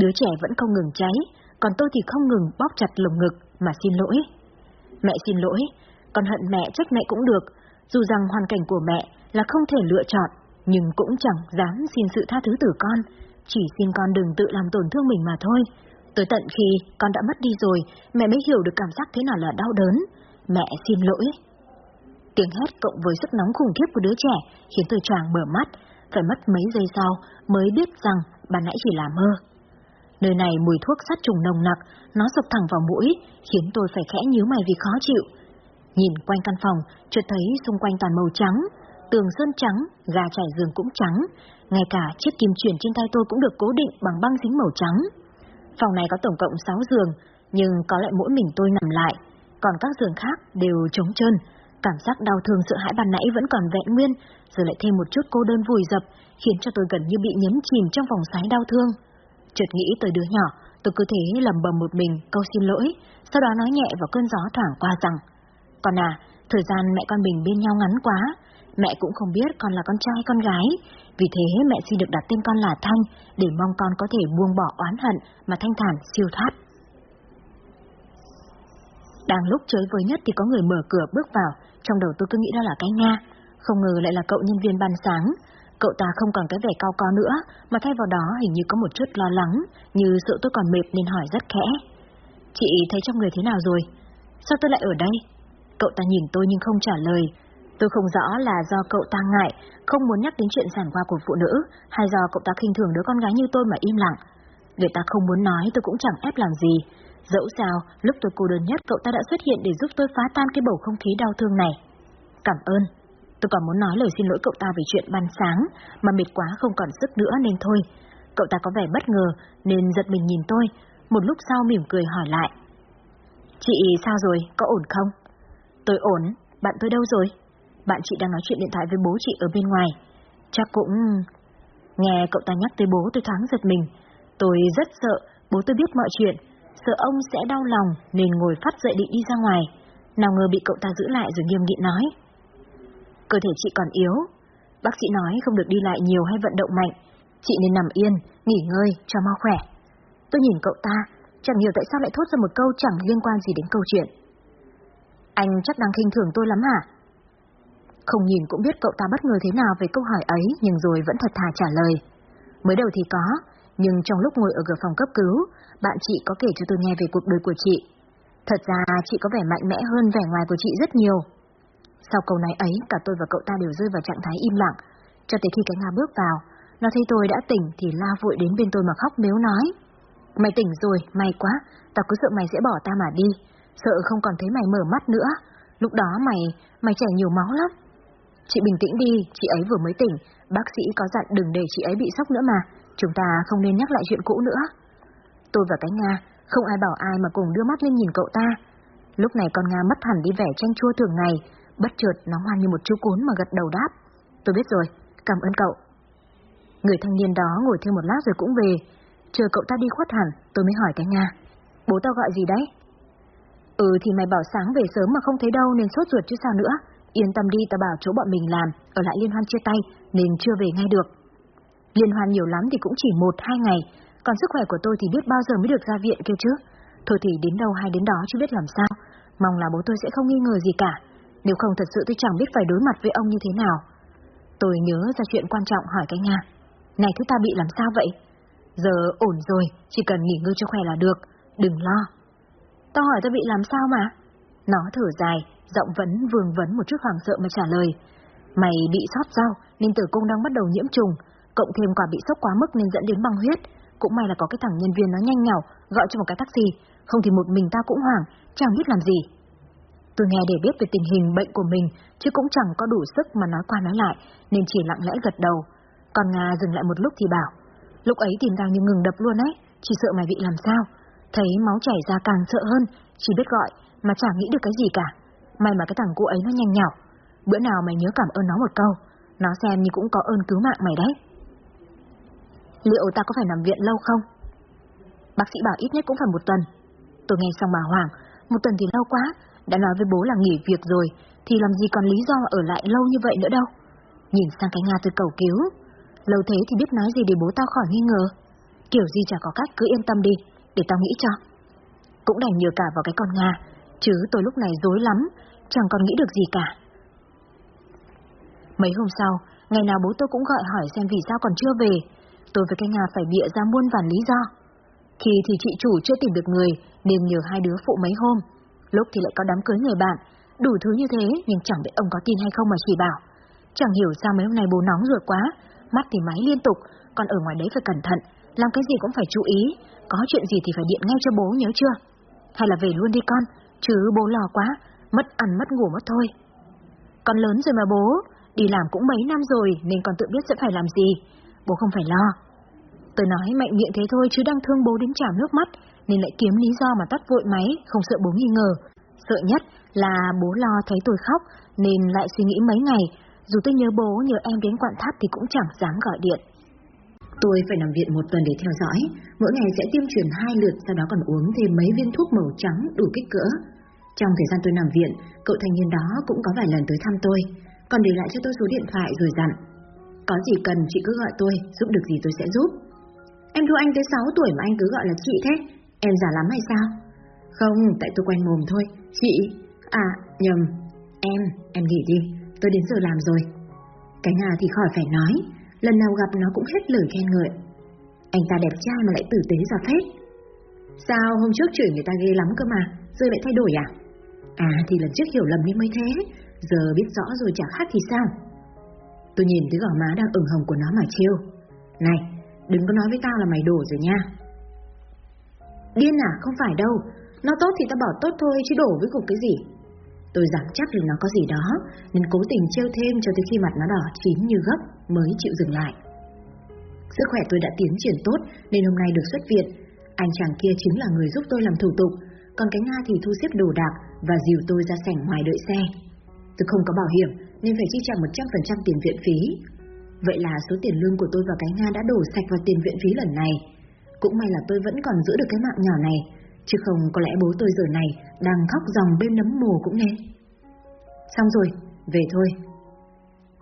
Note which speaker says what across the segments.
Speaker 1: Đứa trẻ vẫn không ngừng cháy, còn tôi thì không ngừng bóp chặt lồng ngực mà xin lỗi. Mẹ xin lỗi, con hận mẹ trách mẹ cũng được, dù rằng hoàn cảnh của mẹ là không thể lựa chọn, nhưng cũng chẳng dám xin sự tha thứ từ con, chỉ xin con đừng tự làm tổn thương mình mà thôi. Tới tận khi con đã mất đi rồi, mẹ mới hiểu được cảm giác thế nào là đau đớn. Mẹ xin lỗi. Tiếng hét cộng với sức nóng khủng khiếp của đứa trẻ khiến tôi choàng mở mắt, phải mất mấy giây sau mới biết rằng bà nãy chỉ là mơ. Nơi này mùi thuốc sát trùng nồng nặc, nó sộc thẳng vào mũi, khiến tôi phải khẽ nhíu mày vì khó chịu. Nhìn quanh căn phòng, chợt thấy xung quanh toàn màu trắng, tường sơn trắng, gà trải giường cũng trắng, ngay cả chiếc kim chuyển trên tay tôi cũng được cố định bằng băng dính màu trắng. Phòng này có tổng cộng 6 giường, nhưng có lại mỗi mình tôi nằm lại, còn các giường khác đều trống trơn. Cảm giác đau thương sợ hãi ban nãy vẫn còn vẹn nguyên, giờ lại thêm một chút cô đơn vùi dập, khiến cho tôi gần như bị nhấn chìm trong vòng xoáy đau thương. Chợt nghĩ tới đứa nhỏ, tôi cứ thế lầm bầm một mình câu xin lỗi, sau đó nói nhẹ vào cơn gió thoảng qua rằng Con à, thời gian mẹ con mình bên nhau ngắn quá, mẹ cũng không biết con là con trai con gái, vì thế mẹ xin được đặt tên con là Thanh để mong con có thể buông bỏ oán hận mà thanh thản siêu thoát. Đang lúc chơi với nhất thì có người mở cửa bước vào, trong đầu tôi cứ nghĩ đó là cái Nga, không ngờ lại là cậu nhân viên ban sáng. Cậu ta không còn cái vẻ cao có nữa, mà thay vào đó hình như có một chút lo lắng, như sợ tôi còn mệt nên hỏi rất khẽ. Chị thấy trong người thế nào rồi? Sao tôi lại ở đây? Cậu ta nhìn tôi nhưng không trả lời, Tôi không rõ là do cậu ta ngại, không muốn nhắc đến chuyện sản qua của phụ nữ, hay do cậu ta khinh thường đứa con gái như tôi mà im lặng. Người ta không muốn nói tôi cũng chẳng ép làm gì. Dẫu sao, lúc tôi cô đơn nhất cậu ta đã xuất hiện để giúp tôi phá tan cái bầu không khí đau thương này. Cảm ơn. Tôi còn muốn nói lời xin lỗi cậu ta về chuyện ban sáng, mà mệt quá không còn sức nữa nên thôi. Cậu ta có vẻ bất ngờ, nên giật mình nhìn tôi, một lúc sau mỉm cười hỏi lại. Chị sao rồi, có ổn không? Tôi ổn, bạn tôi đâu rồi? bạn chị đang nói chuyện điện thoại với bố chị ở bên ngoài. Chắc cũng... Nghe cậu ta nhắc tới bố tôi thoáng giật mình. Tôi rất sợ bố tôi biết mọi chuyện, sợ ông sẽ đau lòng nên ngồi phát dậy định đi ra ngoài. Nào ngờ bị cậu ta giữ lại rồi nghiêm nghị nói. Cơ thể chị còn yếu, bác sĩ nói không được đi lại nhiều hay vận động mạnh. Chị nên nằm yên, nghỉ ngơi cho mau khỏe. Tôi nhìn cậu ta, chẳng hiểu tại sao lại thốt ra một câu chẳng liên quan gì đến câu chuyện. Anh chắc đang khinh thường tôi lắm hả? Không nhìn cũng biết cậu ta bất ngờ thế nào về câu hỏi ấy nhưng rồi vẫn thật thà trả lời. Mới đầu thì có, nhưng trong lúc ngồi ở cửa phòng cấp cứu, bạn chị có kể cho tôi nghe về cuộc đời của chị. Thật ra chị có vẻ mạnh mẽ hơn vẻ ngoài của chị rất nhiều. Sau câu nói ấy, cả tôi và cậu ta đều rơi vào trạng thái im lặng, cho tới khi cái Nga bước vào. Nó thấy tôi đã tỉnh thì la vội đến bên tôi mà khóc mếu nói. Mày tỉnh rồi, may quá, tao cứ sợ mày sẽ bỏ ta mà đi, sợ không còn thấy mày mở mắt nữa. Lúc đó mày, mày chảy nhiều máu lắm. Chị bình tĩnh đi, chị ấy vừa mới tỉnh, bác sĩ có dặn đừng để chị ấy bị sốc nữa mà, chúng ta không nên nhắc lại chuyện cũ nữa. Tôi và cái Nga, không ai bảo ai mà cùng đưa mắt lên nhìn cậu ta. Lúc này con Nga mất hẳn đi vẻ tranh chua thường ngày, bất chợt nó ngoan như một chú cún mà gật đầu đáp. Tôi biết rồi, cảm ơn cậu. Người thanh niên đó ngồi thêm một lát rồi cũng về, chờ cậu ta đi khuất hẳn, tôi mới hỏi cái Nga. Bố tao gọi gì đấy? Ừ thì mày bảo sáng về sớm mà không thấy đâu nên sốt ruột chứ sao nữa. Yên tâm đi tao bảo chỗ bọn mình làm, ở lại liên hoan chia tay, nên chưa về ngay được. Liên hoan nhiều lắm thì cũng chỉ một, hai ngày, còn sức khỏe của tôi thì biết bao giờ mới được ra viện kêu chứ. Thôi thì đến đâu hay đến đó chứ biết làm sao, mong là bố tôi sẽ không nghi ngờ gì cả, nếu không thật sự tôi chẳng biết phải đối mặt với ông như thế nào. Tôi nhớ ra chuyện quan trọng hỏi cái Nga. Này thứ ta bị làm sao vậy? Giờ ổn rồi, chỉ cần nghỉ ngơi cho khỏe là được, đừng lo. Tao hỏi tao bị làm sao mà? Nó thở dài, giọng vẫn vương vấn một chút hoàng sợ mà trả lời. Mày bị sót rau nên tử cung đang bắt đầu nhiễm trùng, cộng thêm quả bị sốc quá mức nên dẫn đến băng huyết. Cũng may là có cái thằng nhân viên nó nhanh nhảu gọi cho một cái taxi, không thì một mình tao cũng hoảng, chẳng biết làm gì. Tôi nghe để biết về tình hình bệnh của mình, chứ cũng chẳng có đủ sức mà nói qua nói lại, nên chỉ lặng lẽ gật đầu. Còn Nga dừng lại một lúc thì bảo, lúc ấy tìm tao như ngừng đập luôn ấy, chỉ sợ mày bị làm sao. Thấy máu chảy ra càng sợ hơn, chỉ biết gọi, mà chẳng nghĩ được cái gì cả. May mà cái thằng cô ấy nó nhanh nhảu. Bữa nào mày nhớ cảm ơn nó một câu, nó xem như cũng có ơn cứu mạng mày đấy. Liệu ta có phải nằm viện lâu không? Bác sĩ bảo ít nhất cũng phải một tuần. Tôi nghe xong bà Hoàng, một tuần thì lâu quá, đã nói với bố là nghỉ việc rồi, thì làm gì còn lý do ở lại lâu như vậy nữa đâu. Nhìn sang cái Nga tôi cầu cứu. Lâu thế thì biết nói gì để bố tao khỏi nghi ngờ. Kiểu gì chả có cách cứ yên tâm đi, để tao nghĩ cho. Cũng đành nhờ cả vào cái con Nga, chứ tôi lúc này dối lắm, chẳng còn nghĩ được gì cả. Mấy hôm sau, ngày nào bố tôi cũng gọi hỏi xem vì sao còn chưa về. Tôi với cái Nga phải bịa ra muôn vàn lý do. Khi thì chị chủ chưa tìm được người, nên nhờ hai đứa phụ mấy hôm. Lúc thì lại có đám cưới người bạn, đủ thứ như thế nhưng chẳng biết ông có tin hay không mà chỉ bảo. Chẳng hiểu sao mấy hôm nay bố nóng ruột quá, mắt thì máy liên tục, còn ở ngoài đấy phải cẩn thận, làm cái gì cũng phải chú ý, có chuyện gì thì phải điện ngay cho bố nhớ chưa? Hay là về luôn đi con, chứ bố lo quá, mất ăn mất ngủ mất thôi. Con lớn rồi mà bố, đi làm cũng mấy năm rồi nên con tự biết sẽ phải làm gì, bố không phải lo. Tôi nói mạnh miệng thế thôi chứ đang thương bố đến trào nước mắt, nên lại kiếm lý do mà tắt vội máy, không sợ bố nghi ngờ. Sợ nhất là bố lo thấy tôi khóc, nên lại suy nghĩ mấy ngày, dù tôi nhớ bố nhớ em đến quặn tháp thì cũng chẳng dám gọi điện.
Speaker 2: Tôi phải nằm viện một tuần để theo dõi, mỗi ngày sẽ tiêm truyền hai lượt, sau đó còn uống thêm mấy viên thuốc màu trắng đủ kích cỡ. Trong thời gian tôi nằm viện, cậu thanh niên đó cũng có vài lần tới thăm tôi, còn để lại cho tôi số điện thoại rồi dặn. Có gì cần chị cứ gọi tôi, giúp được gì tôi sẽ giúp. Em thua anh tới 6 tuổi mà anh cứ gọi là chị thế, em giả lắm hay sao? Không, tại tôi quen mồm thôi, chị... À, nhầm, em, em nghỉ đi, tôi đến giờ làm rồi. Cái nào thì khỏi phải nói, lần nào gặp nó cũng hết lời khen ngợi. Anh ta đẹp trai mà lại tử tế ra phết. Sao hôm trước chửi người ta ghê lắm cơ mà, giờ lại thay đổi à? À thì lần trước hiểu lầm nên mới thế, giờ biết rõ rồi chả khác thì sao? Tôi nhìn thấy gò má đang ửng hồng của nó mà chiêu. Này, đừng có nói với tao là mày đổ rồi nha. Điên à, không phải đâu, nó tốt thì tao bảo tốt thôi chứ đổ với cục cái gì. Tôi dám chắc là nó có gì đó, nên cố tình trêu thêm cho tới khi mặt nó đỏ chín như gấp mới chịu dừng lại. Sức khỏe tôi đã tiến triển tốt nên hôm nay được xuất viện. Anh chàng kia chính là người giúp tôi làm thủ tục, còn cái Nga thì thu xếp đồ đạc và dìu tôi ra sảnh ngoài đợi xe. Tôi không có bảo hiểm nên phải chi trả 100% tiền viện phí. Vậy là số tiền lương của tôi và cái Nga đã đổ sạch vào tiền viện phí lần này. Cũng may là tôi vẫn còn giữ được cái mạng nhỏ này, chứ không có lẽ bố tôi giờ này đang khóc dòng bên nấm mồ cũng nên. Xong rồi, về thôi.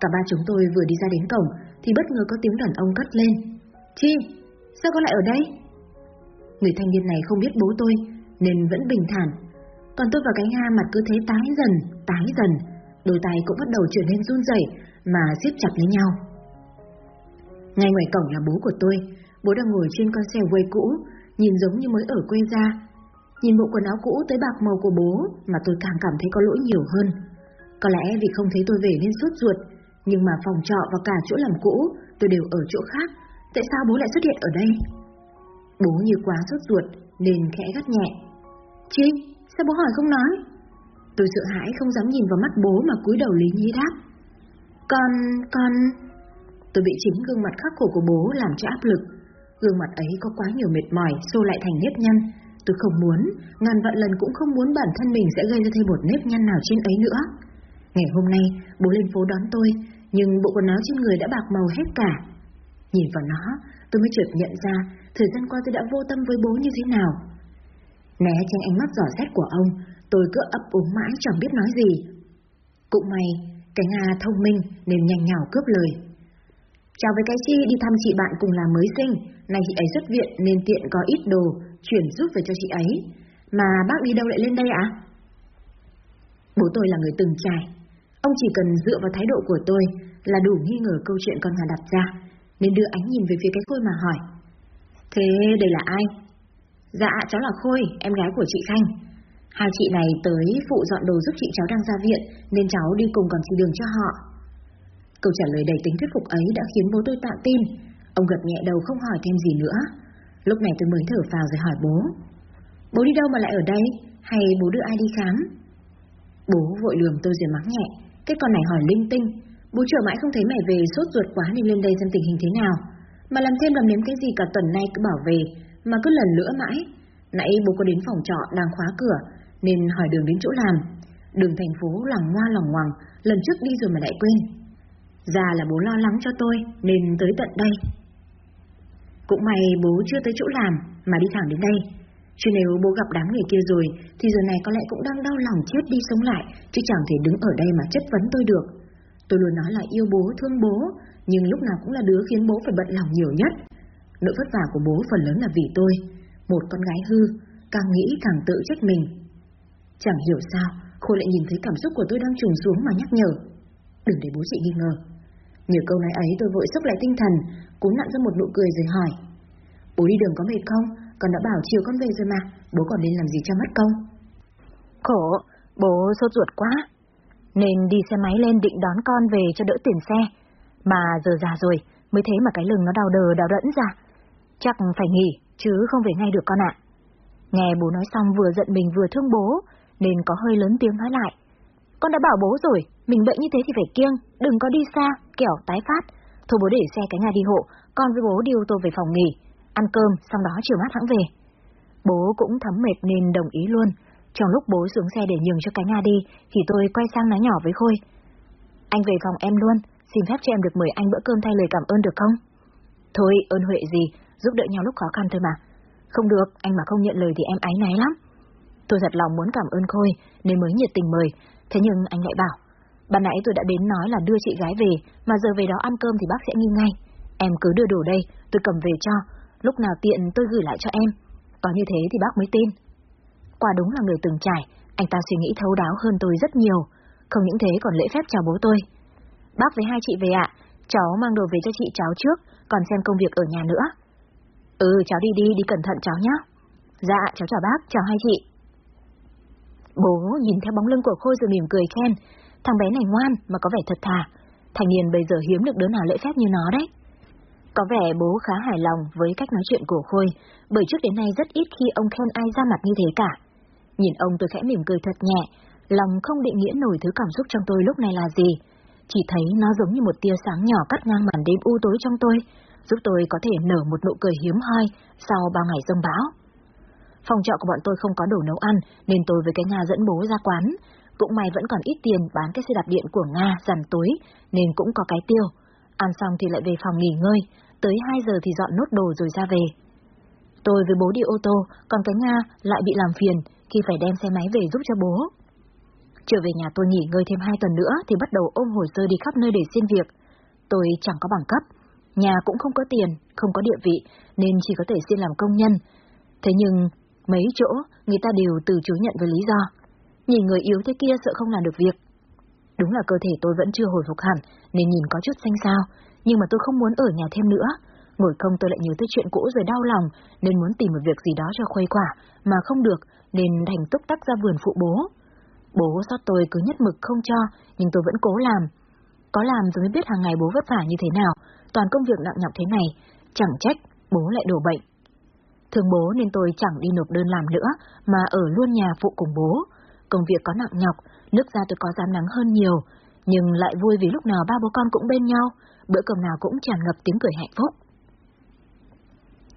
Speaker 2: Cả ba chúng tôi vừa đi ra đến cổng thì bất ngờ có tiếng đàn ông cất lên. Chi, sao con lại ở đây? Người thanh niên này không biết bố tôi nên vẫn bình thản. Còn tôi và cái Nga mặt cứ thế tái dần, tái dần, đôi tay cũng bắt đầu trở nên run rẩy mà siết chặt lấy nhau. Ngay ngoài cổng là bố của tôi, bố đang ngồi trên con xe quay cũ, nhìn giống như mới ở quê ra. Nhìn bộ quần áo cũ tới bạc màu của bố mà tôi càng cảm thấy có lỗi nhiều hơn. Có lẽ vì không thấy tôi về nên sốt ruột, nhưng mà phòng trọ và cả chỗ làm cũ tôi đều ở chỗ khác, tại sao bố lại xuất hiện ở đây? Bố như quá sốt ruột nên khẽ gắt nhẹ. Chi, sao bố hỏi không nói? Tôi sợ hãi không dám nhìn vào mắt bố mà cúi đầu lý nhí đáp. Con, con... Tôi bị chính gương mặt khắc khổ của bố làm cho áp lực. Gương mặt ấy có quá nhiều mệt mỏi, xô lại thành nếp nhăn. Tôi không muốn, ngàn vạn lần cũng không muốn bản thân mình sẽ gây ra thêm một nếp nhăn nào trên ấy nữa. Ngày hôm nay, bố lên phố đón tôi, nhưng bộ quần áo trên người đã bạc màu hết cả. Nhìn vào nó, tôi mới chợt nhận ra thời gian qua tôi đã vô tâm với bố như thế nào. Né trên ánh mắt giỏ xét của ông, tôi cứ ấp úng mãi chẳng biết nói gì. Cũng may, cái Nga thông minh nên nhanh nhào cướp lời. Chào với cái chi đi thăm chị bạn cùng làm mới sinh, nay chị ấy xuất viện nên tiện có ít đồ, chuyển giúp về cho chị ấy. Mà bác đi đâu lại lên đây ạ? Bố tôi là người từng trải. Ông chỉ cần dựa vào thái độ của tôi là đủ nghi ngờ câu chuyện con Hòa đặt ra, nên đưa ánh nhìn về phía cái Khôi mà hỏi. Thế đây là ai? Dạ, cháu là Khôi, em gái của chị Khanh. Hai chị này tới phụ dọn đồ giúp chị cháu đang ra viện, nên cháu đi cùng còn chỉ đường cho họ. Câu trả lời đầy tính thuyết phục ấy đã khiến bố tôi tạ tin. Ông gật nhẹ đầu không hỏi thêm gì nữa. Lúc này tôi mới thở phào rồi hỏi bố. Bố đi đâu mà lại ở đây? Hay bố đưa ai đi khám? Bố vội lườm tôi rồi mắng nhẹ. Cái con này hỏi linh tinh. Bố chờ mãi không thấy mẹ về sốt ruột quá nên lên đây xem tình hình thế nào. Mà làm thêm làm nếm cái gì cả tuần nay cứ bảo về, mà cứ lần lữa mãi. Nãy bố có đến phòng trọ đang khóa cửa, nên hỏi đường đến chỗ làm. Đường thành phố lòng ngoa lòng ngoằng, lần trước đi rồi mà lại quên. Già là bố lo lắng cho tôi, nên tới tận đây. Cũng may bố chưa tới chỗ làm, mà đi thẳng đến đây. Chứ nếu bố gặp đám người kia rồi, thì giờ này có lẽ cũng đang đau lòng chết đi sống lại, chứ chẳng thể đứng ở đây mà chất vấn tôi được. Tôi luôn nói là yêu bố, thương bố, nhưng lúc nào cũng là đứa khiến bố phải bận lòng nhiều nhất. nỗi vất vả của bố phần lớn là vì tôi, một con gái hư, càng nghĩ càng tự trách mình. Chẳng hiểu sao, Khôi lại nhìn thấy cảm xúc của tôi đang trùng xuống mà nhắc nhở. Đừng để bố chị nghi ngờ. Nhờ câu nói ấy tôi vội sốc lại tinh thần, cố nặn ra một nụ cười rồi hỏi. Bố đi đường có mệt không? Con đã bảo chiều con về rồi mà, bố còn nên làm gì cho mất công?
Speaker 1: Khổ, bố sốt ruột quá. Nên đi xe máy lên định đón con về cho đỡ tiền xe. Mà giờ già rồi, mới thế mà cái lưng nó đau đờ đau đẫn ra. Chắc phải nghỉ, chứ không về ngay được con ạ. Nghe bố nói xong vừa giận mình vừa thương bố, nên có hơi lớn tiếng nói lại. Con đã bảo bố rồi, mình bệnh như thế thì phải kiêng, đừng có đi xa, kẻo tái phát. Thôi bố để xe cái nhà đi hộ, con với bố đi ô tô về phòng nghỉ, ăn cơm, xong đó chiều mát hãng về. Bố cũng thấm mệt nên đồng ý luôn. Trong lúc bố xuống xe để nhường cho cái nhà đi, thì tôi quay sang nói nhỏ với Khôi. Anh về phòng em luôn, xin phép cho em được mời anh bữa cơm thay lời cảm ơn được không? Thôi, ơn huệ gì, giúp đỡ nhau lúc khó khăn thôi mà. Không được, anh mà không nhận lời thì em áy náy lắm. Tôi thật lòng muốn cảm ơn Khôi, nên mới nhiệt tình mời, thế nhưng anh lại bảo, ban nãy tôi đã đến nói là đưa chị gái về, mà giờ về đó ăn cơm thì bác sẽ nghi ngay. Em cứ đưa đồ đây, tôi cầm về cho, lúc nào tiện tôi gửi lại cho em. Có như thế thì bác mới tin. Quả đúng là người từng trải, anh ta suy nghĩ thấu đáo hơn tôi rất nhiều, không những thế còn lễ phép chào bố tôi. Bác với hai chị về ạ, cháu mang đồ về cho chị cháu trước, còn xem công việc ở nhà nữa. Ừ, cháu đi đi, đi cẩn thận cháu nhé. Dạ, cháu chào bác, chào hai chị. Bố nhìn theo bóng lưng của Khôi rồi mỉm cười khen, thằng bé này ngoan mà có vẻ thật thà, thành niên bây giờ hiếm được đứa nào lễ phép như nó đấy. Có vẻ bố khá hài lòng với cách nói chuyện của Khôi, bởi trước đến nay rất ít khi ông khen ai ra mặt như thế cả. Nhìn ông tôi khẽ mỉm cười thật nhẹ, lòng không định nghĩa nổi thứ cảm xúc trong tôi lúc này là gì. Chỉ thấy nó giống như một tia sáng nhỏ cắt ngang màn đêm u tối trong tôi, giúp tôi có thể nở một nụ cười hiếm hoi sau bao ngày rông bão. Phòng trọ của bọn tôi không có đồ nấu ăn, nên tôi với cái nhà dẫn bố ra quán. Cũng may vẫn còn ít tiền bán cái xe đạp điện của Nga dằn tối, nên cũng có cái tiêu. Ăn xong thì lại về phòng nghỉ ngơi, tới 2 giờ thì dọn nốt đồ rồi ra về. Tôi với bố đi ô tô, còn cái Nga lại bị làm phiền khi phải đem xe máy về giúp cho bố. Trở về nhà tôi nghỉ ngơi thêm 2 tuần nữa thì bắt đầu ôm hồ sơ đi khắp nơi để xin việc. Tôi chẳng có bằng cấp, nhà cũng không có tiền, không có địa vị, nên chỉ có thể xin làm công nhân. Thế nhưng, mấy chỗ người ta đều từ chối nhận với lý do. Nhìn người yếu thế kia sợ không làm được việc. Đúng là cơ thể tôi vẫn chưa hồi phục hẳn, nên nhìn có chút xanh xao, nhưng mà tôi không muốn ở nhà thêm nữa. Ngồi không tôi lại nhớ tới chuyện cũ rồi đau lòng, nên muốn tìm một việc gì đó cho khuây quả, mà không được, nên thành túc tắc ra vườn phụ bố. Bố xót tôi cứ nhất mực không cho, nhưng tôi vẫn cố làm. Có làm rồi mới biết hàng ngày bố vất vả như thế nào, toàn công việc nặng nhọc thế này, chẳng trách bố lại đổ bệnh. thường bố nên tôi chẳng đi nộp đơn làm nữa, mà ở luôn nhà phụ cùng bố. Công việc có nặng nhọc, nước ra tôi có dám nắng hơn nhiều, nhưng lại vui vì lúc nào ba bố con cũng bên nhau, bữa cơm nào cũng tràn ngập tiếng cười hạnh phúc.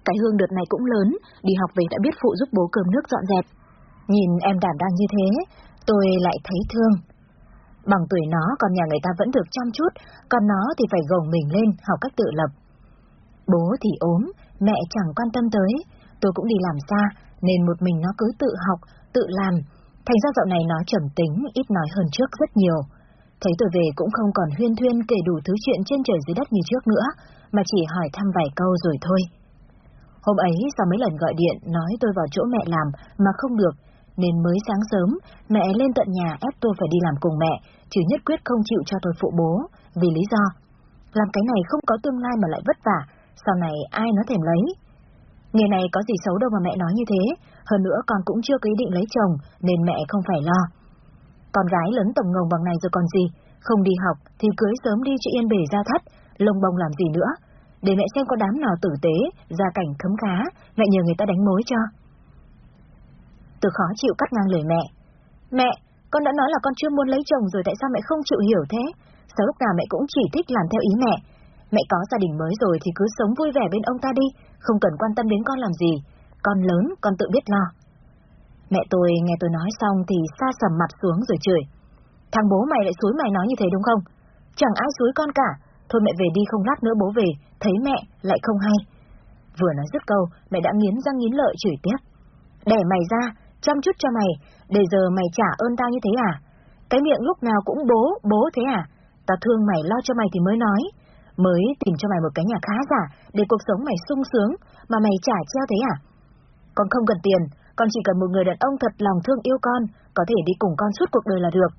Speaker 1: Cái hương đợt này cũng lớn, đi học về đã biết phụ giúp bố cơm nước dọn dẹp. Nhìn em đảm đang như thế, tôi lại thấy thương. Bằng tuổi nó còn nhà người ta vẫn được chăm chút, còn nó thì phải gồng mình lên học cách tự lập. Bố thì ốm, mẹ chẳng quan tâm tới, tôi cũng đi làm xa, nên một mình nó cứ tự học, tự làm. Thành ra dạo này nó trầm tính, ít nói hơn trước rất nhiều. Thấy tôi về cũng không còn huyên thuyên kể đủ thứ chuyện trên trời dưới đất như trước nữa, mà chỉ hỏi thăm vài câu rồi thôi. Hôm ấy sau mấy lần gọi điện nói tôi vào chỗ mẹ làm mà không được, nên mới sáng sớm mẹ lên tận nhà ép tôi phải đi làm cùng mẹ, chứ nhất quyết không chịu cho tôi phụ bố, vì lý do làm cái này không có tương lai mà lại vất vả, sau này ai nó thèm lấy. Nghề này có gì xấu đâu mà mẹ nói như thế, hơn nữa con cũng chưa có ý định lấy chồng, nên mẹ không phải lo. Con gái lớn tổng ngồng bằng này rồi còn gì, không đi học thì cưới sớm đi cho yên bể ra thắt, lông bông làm gì nữa. Để mẹ xem có đám nào tử tế, gia cảnh khấm khá, mẹ nhờ người ta đánh mối cho. từ khó chịu cắt ngang lời mẹ. Mẹ, con đã nói là con chưa muốn lấy chồng rồi tại sao mẹ không chịu hiểu thế? Sao lúc nào mẹ cũng chỉ thích làm theo ý mẹ? Mẹ có gia đình mới rồi thì cứ sống vui vẻ bên ông ta đi, không cần quan tâm đến con làm gì. Con lớn, con tự biết lo. Mẹ tôi nghe tôi nói xong thì xa sầm mặt xuống rồi chửi. Thằng bố mày lại suối mày nói như thế đúng không? Chẳng ai suối con cả. Thôi mẹ về đi không lát nữa bố về, thấy mẹ lại không hay. Vừa nói dứt câu, mẹ đã nghiến răng nghiến lợi chửi tiếp. Đẻ mày ra, chăm chút cho mày, để giờ mày trả ơn tao như thế à? Cái miệng lúc nào cũng bố, bố thế à? Tao thương mày lo cho mày thì mới nói. Mới tìm cho mày một cái nhà khá giả để cuộc sống mày sung sướng, mà mày trả treo thế à? Con không cần tiền, con chỉ cần một người đàn ông thật lòng thương yêu con, có thể đi cùng con suốt cuộc đời là được.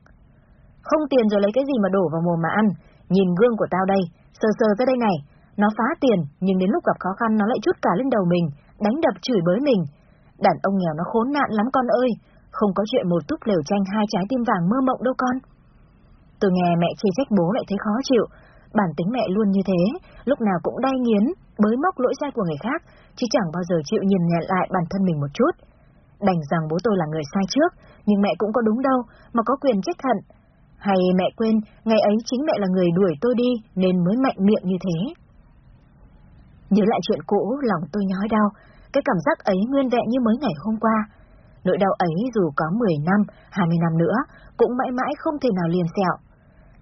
Speaker 1: Không tiền rồi lấy cái gì mà đổ vào mồm mà ăn, nhìn gương của tao đây, sờ sờ tới đây này, nó phá tiền, nhưng đến lúc gặp khó khăn nó lại chút cả lên đầu mình, đánh đập chửi bới mình. Đàn ông nghèo nó khốn nạn lắm con ơi, không có chuyện một túp lều tranh hai trái tim vàng mơ mộng đâu con. Tôi nghe mẹ chê trách bố lại thấy khó chịu, bản tính mẹ luôn như thế, lúc nào cũng đay nghiến, bới móc lỗi sai của người khác, chứ chẳng bao giờ chịu nhìn nhận lại bản thân mình một chút. Đành rằng bố tôi là người sai trước, nhưng mẹ cũng có đúng đâu, mà có quyền trách hận. Hay mẹ quên, ngày ấy chính mẹ là người đuổi tôi đi, nên mới mạnh miệng như thế. Nhớ lại chuyện cũ, lòng tôi nhói đau, cái cảm giác ấy nguyên vẹn như mới ngày hôm qua. Nỗi đau ấy dù có 10 năm, 20 năm nữa, cũng mãi mãi không thể nào liền sẹo.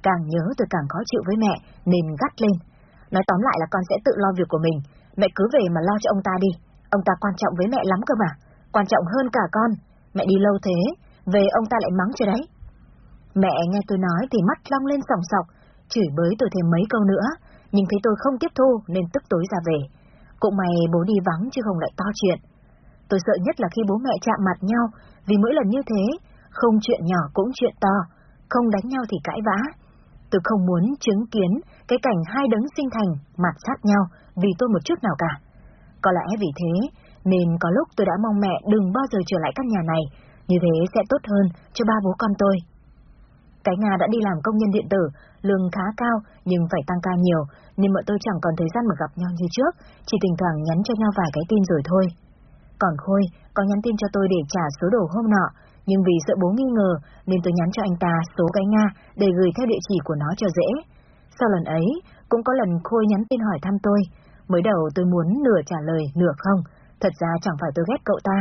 Speaker 1: Càng nhớ tôi càng khó chịu với mẹ, nên gắt lên. Nói tóm lại là con sẽ tự lo việc của mình, mẹ cứ về mà lo cho ông ta đi. Ông ta quan trọng với mẹ lắm cơ mà, quan trọng hơn cả con. Mẹ đi lâu thế, về ông ta lại mắng cho đấy. Mẹ nghe tôi nói thì mắt long lên sòng sọc, chửi bới tôi thêm mấy câu nữa, nhưng thấy tôi không tiếp thu nên tức tối ra về. Cũng mày bố đi vắng chứ không lại to chuyện. Tôi sợ nhất là khi bố mẹ chạm mặt nhau, vì mỗi lần như thế, không chuyện nhỏ cũng chuyện to, không đánh nhau thì cãi vã. Tôi không muốn chứng kiến cái cảnh hai đấng sinh thành mặt sát nhau vì tôi một chút nào cả. Có lẽ vì thế nên có lúc tôi đã mong mẹ đừng bao giờ trở lại căn nhà này, như thế sẽ tốt hơn cho ba bố con tôi. Cái Nga đã đi làm công nhân điện tử, lương khá cao nhưng phải tăng ca nhiều, nên bọn tôi chẳng còn thời gian mà gặp nhau như trước, chỉ thỉnh thoảng nhắn cho nhau vài cái tin rồi thôi. Còn Khôi có nhắn tin cho tôi để trả số đồ hôm nọ, nhưng vì sợ bố nghi ngờ nên tôi nhắn cho anh ta số cái Nga để gửi theo địa chỉ của nó cho dễ. Sau lần ấy, cũng có lần Khôi nhắn tin hỏi thăm tôi. Mới đầu tôi muốn nửa trả lời, nửa không. Thật ra chẳng phải tôi ghét cậu ta,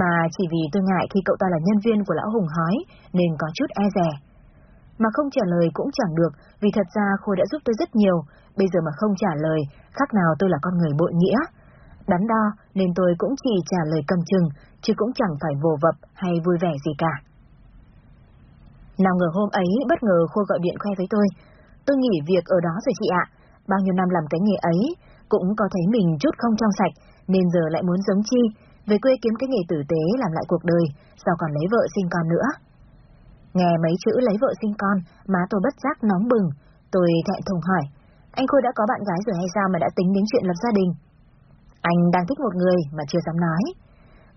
Speaker 1: mà chỉ vì tôi ngại khi cậu ta là nhân viên của Lão Hùng hói, nên có chút e rè. Mà không trả lời cũng chẳng được, vì thật ra Khôi đã giúp tôi rất nhiều, bây giờ mà không trả lời, khác nào tôi là con người bội nghĩa. Đắn đo nên tôi cũng chỉ trả lời cầm chừng, chứ cũng chẳng phải vồ vập hay vui vẻ gì cả. Nào ngờ hôm ấy bất ngờ Khôi gọi điện khoe với tôi. Tôi nghỉ việc ở đó rồi chị ạ, bao nhiêu năm làm cái nghề ấy, cũng có thấy mình chút không trong sạch, nên giờ lại muốn giống chi, về quê kiếm cái nghề tử tế làm lại cuộc đời, sao còn lấy vợ sinh con nữa. Nghe mấy chữ lấy vợ sinh con, má tôi bất giác nóng bừng, tôi thẹn thùng hỏi, anh Khôi đã có bạn gái rồi hay sao mà đã tính đến chuyện lập gia đình? Anh đang thích một người mà chưa dám nói.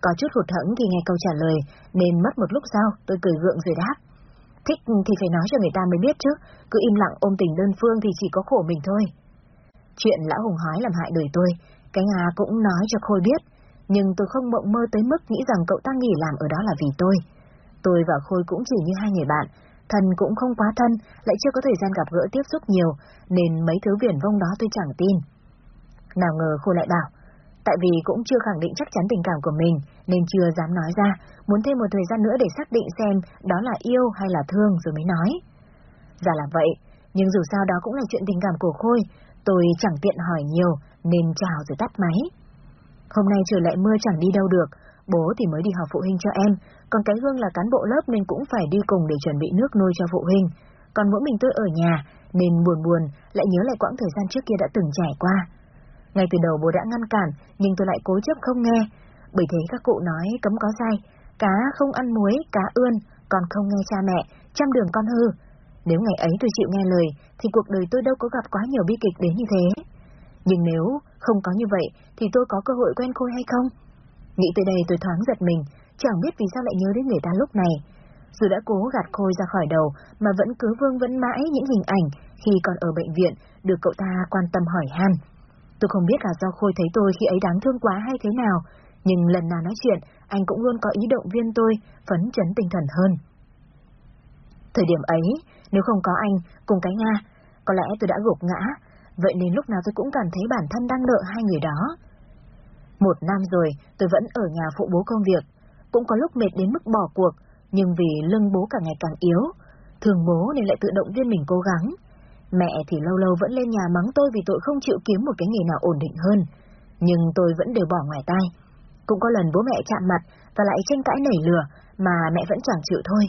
Speaker 1: Có chút hụt hẫng khi nghe câu trả lời, nên mất một lúc sau tôi cười gượng rồi đáp. Thích thì phải nói cho người ta mới biết chứ, cứ im lặng ôm tình đơn phương thì chỉ có khổ mình thôi. Chuyện lão hùng hói làm hại đời tôi, cái Nga cũng nói cho Khôi biết, nhưng tôi không mộng mơ tới mức nghĩ rằng cậu ta nghỉ làm ở đó là vì tôi. Tôi và Khôi cũng chỉ như hai người bạn, thân cũng không quá thân, lại chưa có thời gian gặp gỡ tiếp xúc nhiều, nên mấy thứ viển vông đó tôi chẳng tin. Nào ngờ Khôi lại bảo, tại vì cũng chưa khẳng định chắc chắn tình cảm của mình, nên chưa dám nói ra, muốn thêm một thời gian nữa để xác định xem đó là yêu hay là thương rồi mới nói. Dạ là vậy, nhưng dù sao đó cũng là chuyện tình cảm của Khôi, tôi chẳng tiện hỏi nhiều, nên chào rồi tắt máy. Hôm nay trời lại mưa chẳng đi đâu được, bố thì mới đi học phụ huynh cho em, còn cái Hương là cán bộ lớp nên cũng phải đi cùng để chuẩn bị nước nuôi cho phụ huynh. Còn mỗi mình tôi ở nhà, nên buồn buồn, lại nhớ lại quãng thời gian trước kia đã từng trải qua. Ngay từ đầu bố đã ngăn cản, nhưng tôi lại cố chấp không nghe, bởi thế các cụ nói cấm có dai, cá không ăn muối, cá ươn, còn không nghe cha mẹ, trăm đường con hư. Nếu ngày ấy tôi chịu nghe lời, thì cuộc đời tôi đâu có gặp quá nhiều bi kịch đến như thế. Nhưng nếu không có như vậy, thì tôi có cơ hội quen Khôi hay không? Nghĩ tới đây tôi thoáng giật mình, chẳng biết vì sao lại nhớ đến người ta lúc này. Dù đã cố gạt Khôi ra khỏi đầu, mà vẫn cứ vương vẫn mãi những hình ảnh khi còn ở bệnh viện, được cậu ta quan tâm hỏi han. Tôi không biết là do Khôi thấy tôi khi ấy đáng thương quá hay thế nào, nhưng lần nào nói chuyện, anh cũng luôn có ý động viên tôi, phấn chấn tinh thần hơn. Thời điểm ấy, nếu không có anh cùng cái Nga, có lẽ tôi đã gục ngã, vậy nên lúc nào tôi cũng cảm thấy bản thân đang nợ hai người đó. Một năm rồi, tôi vẫn ở nhà phụ bố công việc, cũng có lúc mệt đến mức bỏ cuộc, nhưng vì lưng bố càng ngày càng yếu, thường bố nên lại tự động viên mình cố gắng. Mẹ thì lâu lâu vẫn lên nhà mắng tôi vì tôi không chịu kiếm một cái nghề nào ổn định hơn, nhưng tôi vẫn đều bỏ ngoài tai. Cũng có lần bố mẹ chạm mặt và lại tranh cãi nảy lửa, mà mẹ vẫn chẳng chịu thôi.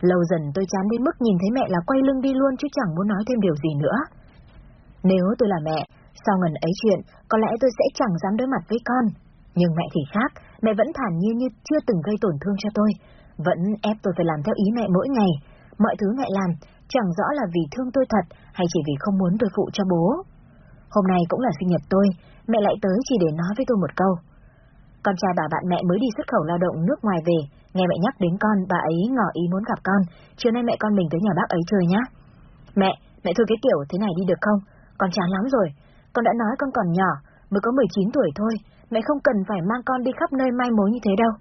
Speaker 1: Lâu dần tôi chán đến mức nhìn thấy mẹ là quay lưng đi luôn chứ chẳng muốn nói thêm điều gì nữa. Nếu tôi là mẹ, sau ngần ấy chuyện, có lẽ tôi sẽ chẳng dám đối mặt với con. Nhưng mẹ thì khác, mẹ vẫn thản nhiên như chưa từng gây tổn thương cho tôi, vẫn ép tôi phải làm theo ý mẹ mỗi ngày. Mọi thứ mẹ làm, chẳng rõ là vì thương tôi thật hay chỉ vì không muốn tôi phụ cho bố. Hôm nay cũng là sinh nhật tôi, mẹ lại tới chỉ để nói với tôi một câu. Con trai bà bạn mẹ mới đi xuất khẩu lao động nước ngoài về, nghe mẹ nhắc đến con, bà ấy ngỏ ý muốn gặp con, chiều nay mẹ con mình tới nhà bác ấy chơi nhá. Mẹ, mẹ thôi cái kiểu thế này đi được không? Con chán lắm rồi, con đã nói con còn nhỏ, mới có 19 tuổi thôi, mẹ không cần phải mang con đi khắp nơi mai mối như thế đâu.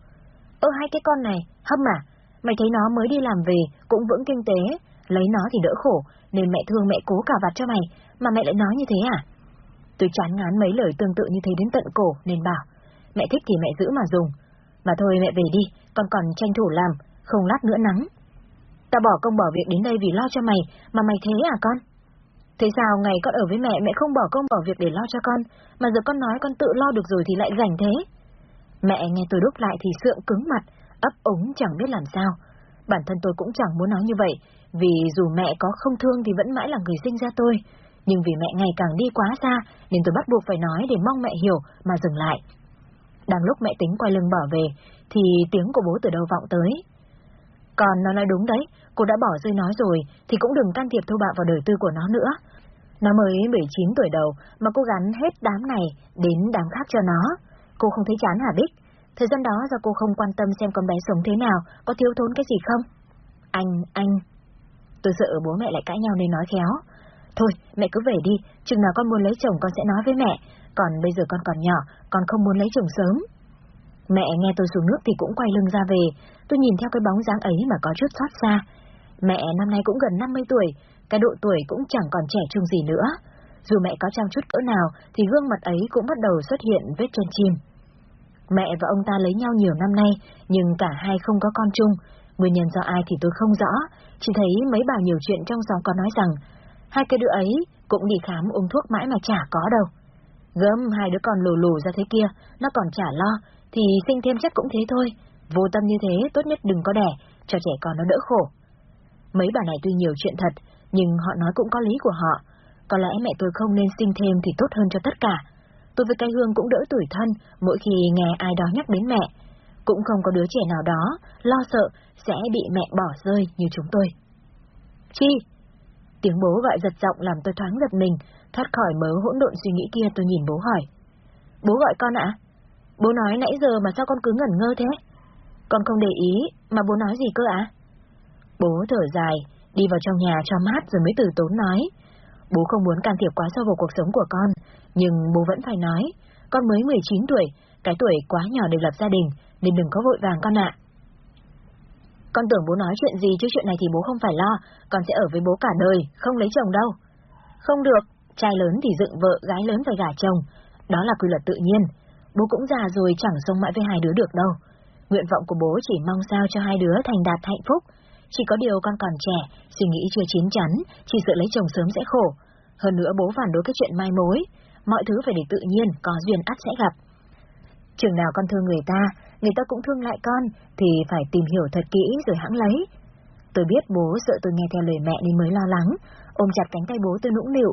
Speaker 1: Ơ hai cái con này, hâm à? Mày thấy nó mới đi làm về, cũng vững kinh tế, lấy nó thì đỡ khổ, nên mẹ thương mẹ cố cả vặt cho mày, mà mẹ lại nói như thế à? Tôi chán ngán mấy lời tương tự như thế đến tận cổ, nên bảo, mẹ thích thì mẹ giữ mà dùng. Mà thôi mẹ về đi, con còn tranh thủ làm, không lát nữa nắng. Ta bỏ công bỏ việc đến đây vì lo cho mày, mà mày thế à con? Thế sao ngày con ở với mẹ mẹ không bỏ công bỏ việc để lo cho con, mà giờ con nói con tự lo được rồi thì lại rảnh thế? Mẹ nghe tôi đúc lại thì sượng cứng mặt, ấp ống chẳng biết làm sao. Bản thân tôi cũng chẳng muốn nói như vậy, vì dù mẹ có không thương thì vẫn mãi là người sinh ra tôi. Nhưng vì mẹ ngày càng đi quá xa, nên tôi bắt buộc phải nói để mong mẹ hiểu mà dừng lại. Đang lúc mẹ tính quay lưng bỏ về, thì tiếng của bố từ đâu vọng tới. Còn nó nói đúng đấy, cô đã bỏ rơi nó rồi, thì cũng đừng can thiệp thô bạo vào đời tư của nó nữa. Nó mới 19 tuổi đầu, mà cô gắn hết đám này đến đám khác cho nó. Cô không thấy chán hả Bích? Thời gian đó do cô không quan tâm xem con bé sống thế nào, có thiếu thốn cái gì không? Anh, anh... Tôi sợ bố mẹ lại cãi nhau nên nói khéo. Thôi, mẹ cứ về đi, chừng nào con muốn lấy chồng con sẽ nói với mẹ, còn bây giờ con còn nhỏ, con không muốn lấy chồng sớm. Mẹ nghe tôi xuống nước thì cũng quay lưng ra về, tôi nhìn theo cái bóng dáng ấy mà có chút xót xa. Mẹ năm nay cũng gần 50 tuổi, cái độ tuổi cũng chẳng còn trẻ trung gì nữa. Dù mẹ có trang chút cỡ nào, thì gương mặt ấy cũng bắt đầu xuất hiện vết chân chim. Mẹ và ông ta lấy nhau nhiều năm nay, nhưng cả hai không có con chung. Nguyên nhân do ai thì tôi không rõ, chỉ thấy mấy bà nhiều chuyện trong xóm có nói rằng hai cái đứa ấy cũng đi khám uống thuốc mãi mà chả có đâu. Gớm hai đứa con lù lù ra thế kia, nó còn chả lo, thì sinh thêm chắc cũng thế thôi. Vô tâm như thế, tốt nhất đừng có đẻ, cho trẻ con nó đỡ khổ. Mấy bà này tuy nhiều chuyện thật, nhưng họ nói cũng có lý của họ. Có lẽ mẹ tôi không nên sinh thêm thì tốt hơn cho tất cả. Tôi với cái hương cũng đỡ tuổi thân mỗi khi nghe ai đó nhắc đến mẹ. Cũng không có đứa trẻ nào đó lo sợ sẽ bị mẹ bỏ rơi như chúng tôi. Chi? Tiếng bố gọi giật giọng làm tôi thoáng giật mình, thoát khỏi mớ hỗn độn suy nghĩ kia tôi nhìn bố hỏi. Bố gọi con ạ? Bố nói nãy giờ mà sao con cứ ngẩn ngơ thế? Con không để ý, mà bố nói gì cơ ạ? Bố thở dài, đi vào trong nhà cho mát rồi mới từ tốn nói. Bố không muốn can thiệp quá sâu vào cuộc sống của con, nhưng bố vẫn phải nói. Con mới 19 tuổi, cái tuổi quá nhỏ để lập gia đình, nên đừng có vội vàng con ạ. Con tưởng bố nói chuyện gì chứ chuyện này thì bố không phải lo, con sẽ ở với bố cả đời, không lấy chồng đâu. Không được, trai lớn thì dựng vợ, gái lớn phải gả chồng, đó là quy luật tự nhiên. Bố cũng già rồi chẳng sống mãi với hai đứa được đâu. Nguyện vọng của bố chỉ mong sao cho hai đứa thành đạt hạnh phúc, chỉ có điều con còn trẻ, suy nghĩ chưa chín chắn, chỉ sợ lấy chồng sớm sẽ khổ. Hơn nữa bố phản đối cái chuyện mai mối, mọi thứ phải để tự nhiên, có duyên ắt sẽ gặp. Chừng nào con thương người ta, người ta cũng thương lại con, thì phải tìm hiểu thật kỹ rồi hãng lấy. Tôi biết bố sợ tôi nghe theo lời mẹ nên mới lo lắng, ôm chặt cánh tay bố tôi nũng nịu.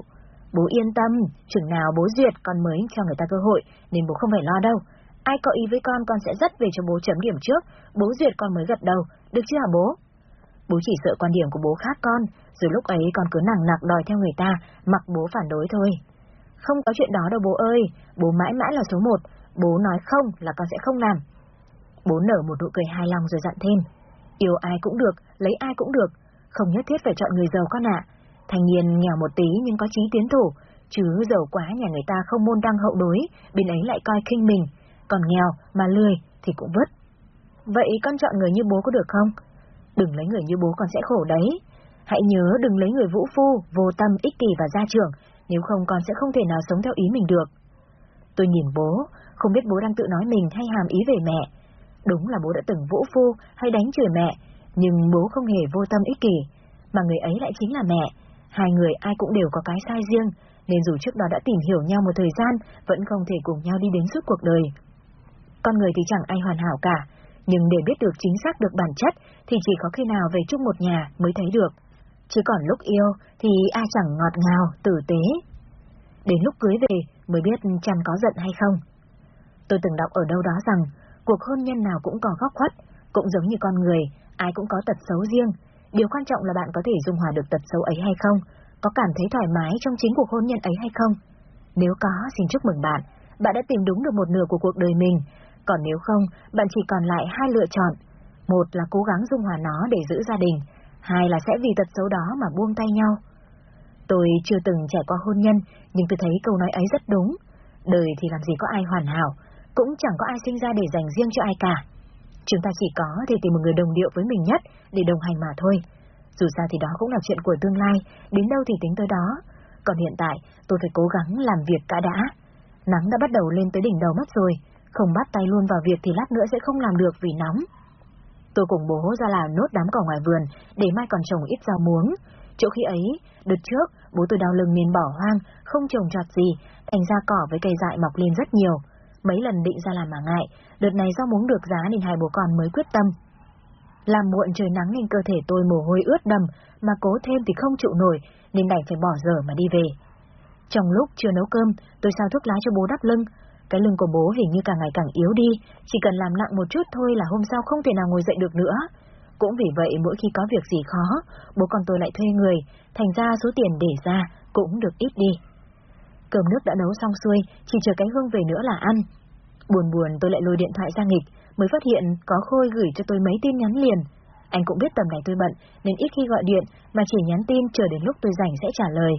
Speaker 1: Bố yên tâm, chừng nào bố duyệt con mới cho người ta cơ hội, nên bố không phải lo đâu. Ai có ý với con, con sẽ dắt về cho bố chấm điểm trước, bố duyệt con mới gật đầu, được chưa hả bố? Bố chỉ sợ quan điểm của bố khác con, rồi lúc ấy con cứ nặng nặc đòi theo người ta, mặc bố phản đối thôi. Không có chuyện đó đâu bố ơi, bố mãi mãi là số một, bố nói không là con sẽ không làm. Bố nở một nụ cười hài lòng rồi dặn thêm. Yêu ai cũng được, lấy ai cũng được, không nhất thiết phải chọn người giàu con ạ. Thành niên nghèo một tí nhưng có chí tiến thủ, chứ giàu quá nhà người ta không môn đăng hậu đối, bên ấy lại coi khinh mình, còn nghèo mà lười thì cũng vứt. Vậy con chọn người như bố có được không? Đừng lấy người như bố con sẽ khổ đấy. Hãy nhớ đừng lấy người vũ phu, vô tâm, ích kỷ và gia trưởng, nếu không con sẽ không thể nào sống theo ý mình được. Tôi nhìn bố, không biết bố đang tự nói mình hay hàm ý về mẹ. Đúng là bố đã từng vũ phu hay đánh chửi mẹ, nhưng bố không hề vô tâm ích kỷ, mà người ấy lại chính là mẹ. Hai người ai cũng đều có cái sai riêng, nên dù trước đó đã tìm hiểu nhau một thời gian, vẫn không thể cùng nhau đi đến suốt cuộc đời. Con người thì chẳng ai hoàn hảo cả, nhưng để biết được chính xác được bản chất thì chỉ có khi nào về chung một nhà mới thấy được. Chứ còn lúc yêu thì ai chẳng ngọt ngào, tử tế. đến lúc cưới về mới biết chẳng có giận hay không. Tôi từng đọc ở đâu đó rằng, cuộc hôn nhân nào cũng có góc khuất, cũng giống như con người, ai cũng có tật xấu riêng. Điều quan trọng là bạn có thể dung hòa được tật xấu ấy hay không, có cảm thấy thoải mái trong chính cuộc hôn nhân ấy hay không. Nếu có, xin chúc mừng bạn, bạn đã tìm đúng được một nửa của cuộc đời mình, còn nếu không, bạn chỉ còn lại hai lựa chọn. Một là cố gắng dung hòa nó để giữ gia đình, hai là sẽ vì tật xấu đó mà buông tay nhau. Tôi chưa từng trải qua hôn nhân, nhưng tôi thấy câu nói ấy rất đúng. Đời thì làm gì có ai hoàn hảo, cũng chẳng có ai sinh ra để dành riêng cho ai cả. Chúng ta chỉ có thể tìm một người đồng điệu với mình nhất để đồng hành mà thôi. Dù sao thì đó cũng là chuyện của tương lai, đến đâu thì tính tới đó. Còn hiện tại, tôi phải cố gắng làm việc cả đã. Nắng đã bắt đầu lên tới đỉnh đầu mất rồi, không bắt tay luôn vào việc thì lát nữa sẽ không làm được vì nóng. Tôi cùng bố ra làm nốt đám cỏ ngoài vườn, để mai còn trồng ít rau muống. Chỗ khi ấy, đợt trước, bố tôi đau lưng nên bỏ hoang, không trồng trọt gì, thành ra cỏ với cây dại mọc lên rất nhiều. Mấy lần định ra làm mà ngại, đợt này do muốn được giá nên hai bố con mới quyết tâm. Làm muộn trời nắng nên cơ thể tôi mồ hôi ướt đầm, mà cố thêm thì không chịu nổi, nên đành phải bỏ giờ mà đi về. Trong lúc chưa nấu cơm, tôi sao thuốc lá cho bố đắp lưng, cái lưng của bố hình như càng ngày càng yếu đi, chỉ cần làm nặng một chút thôi là hôm sau không thể nào ngồi dậy được nữa. Cũng vì vậy mỗi khi có việc gì khó, bố con tôi lại thuê người, thành ra số tiền để ra cũng được ít đi. Cơm nước đã nấu xong xuôi, chỉ chờ cái hương về nữa là ăn. Buồn buồn tôi lại lôi điện thoại ra nghịch, mới phát hiện có Khôi gửi cho tôi mấy tin nhắn liền. Anh cũng biết tầm này tôi bận, nên ít khi gọi điện, mà chỉ nhắn tin chờ đến lúc tôi rảnh sẽ trả lời.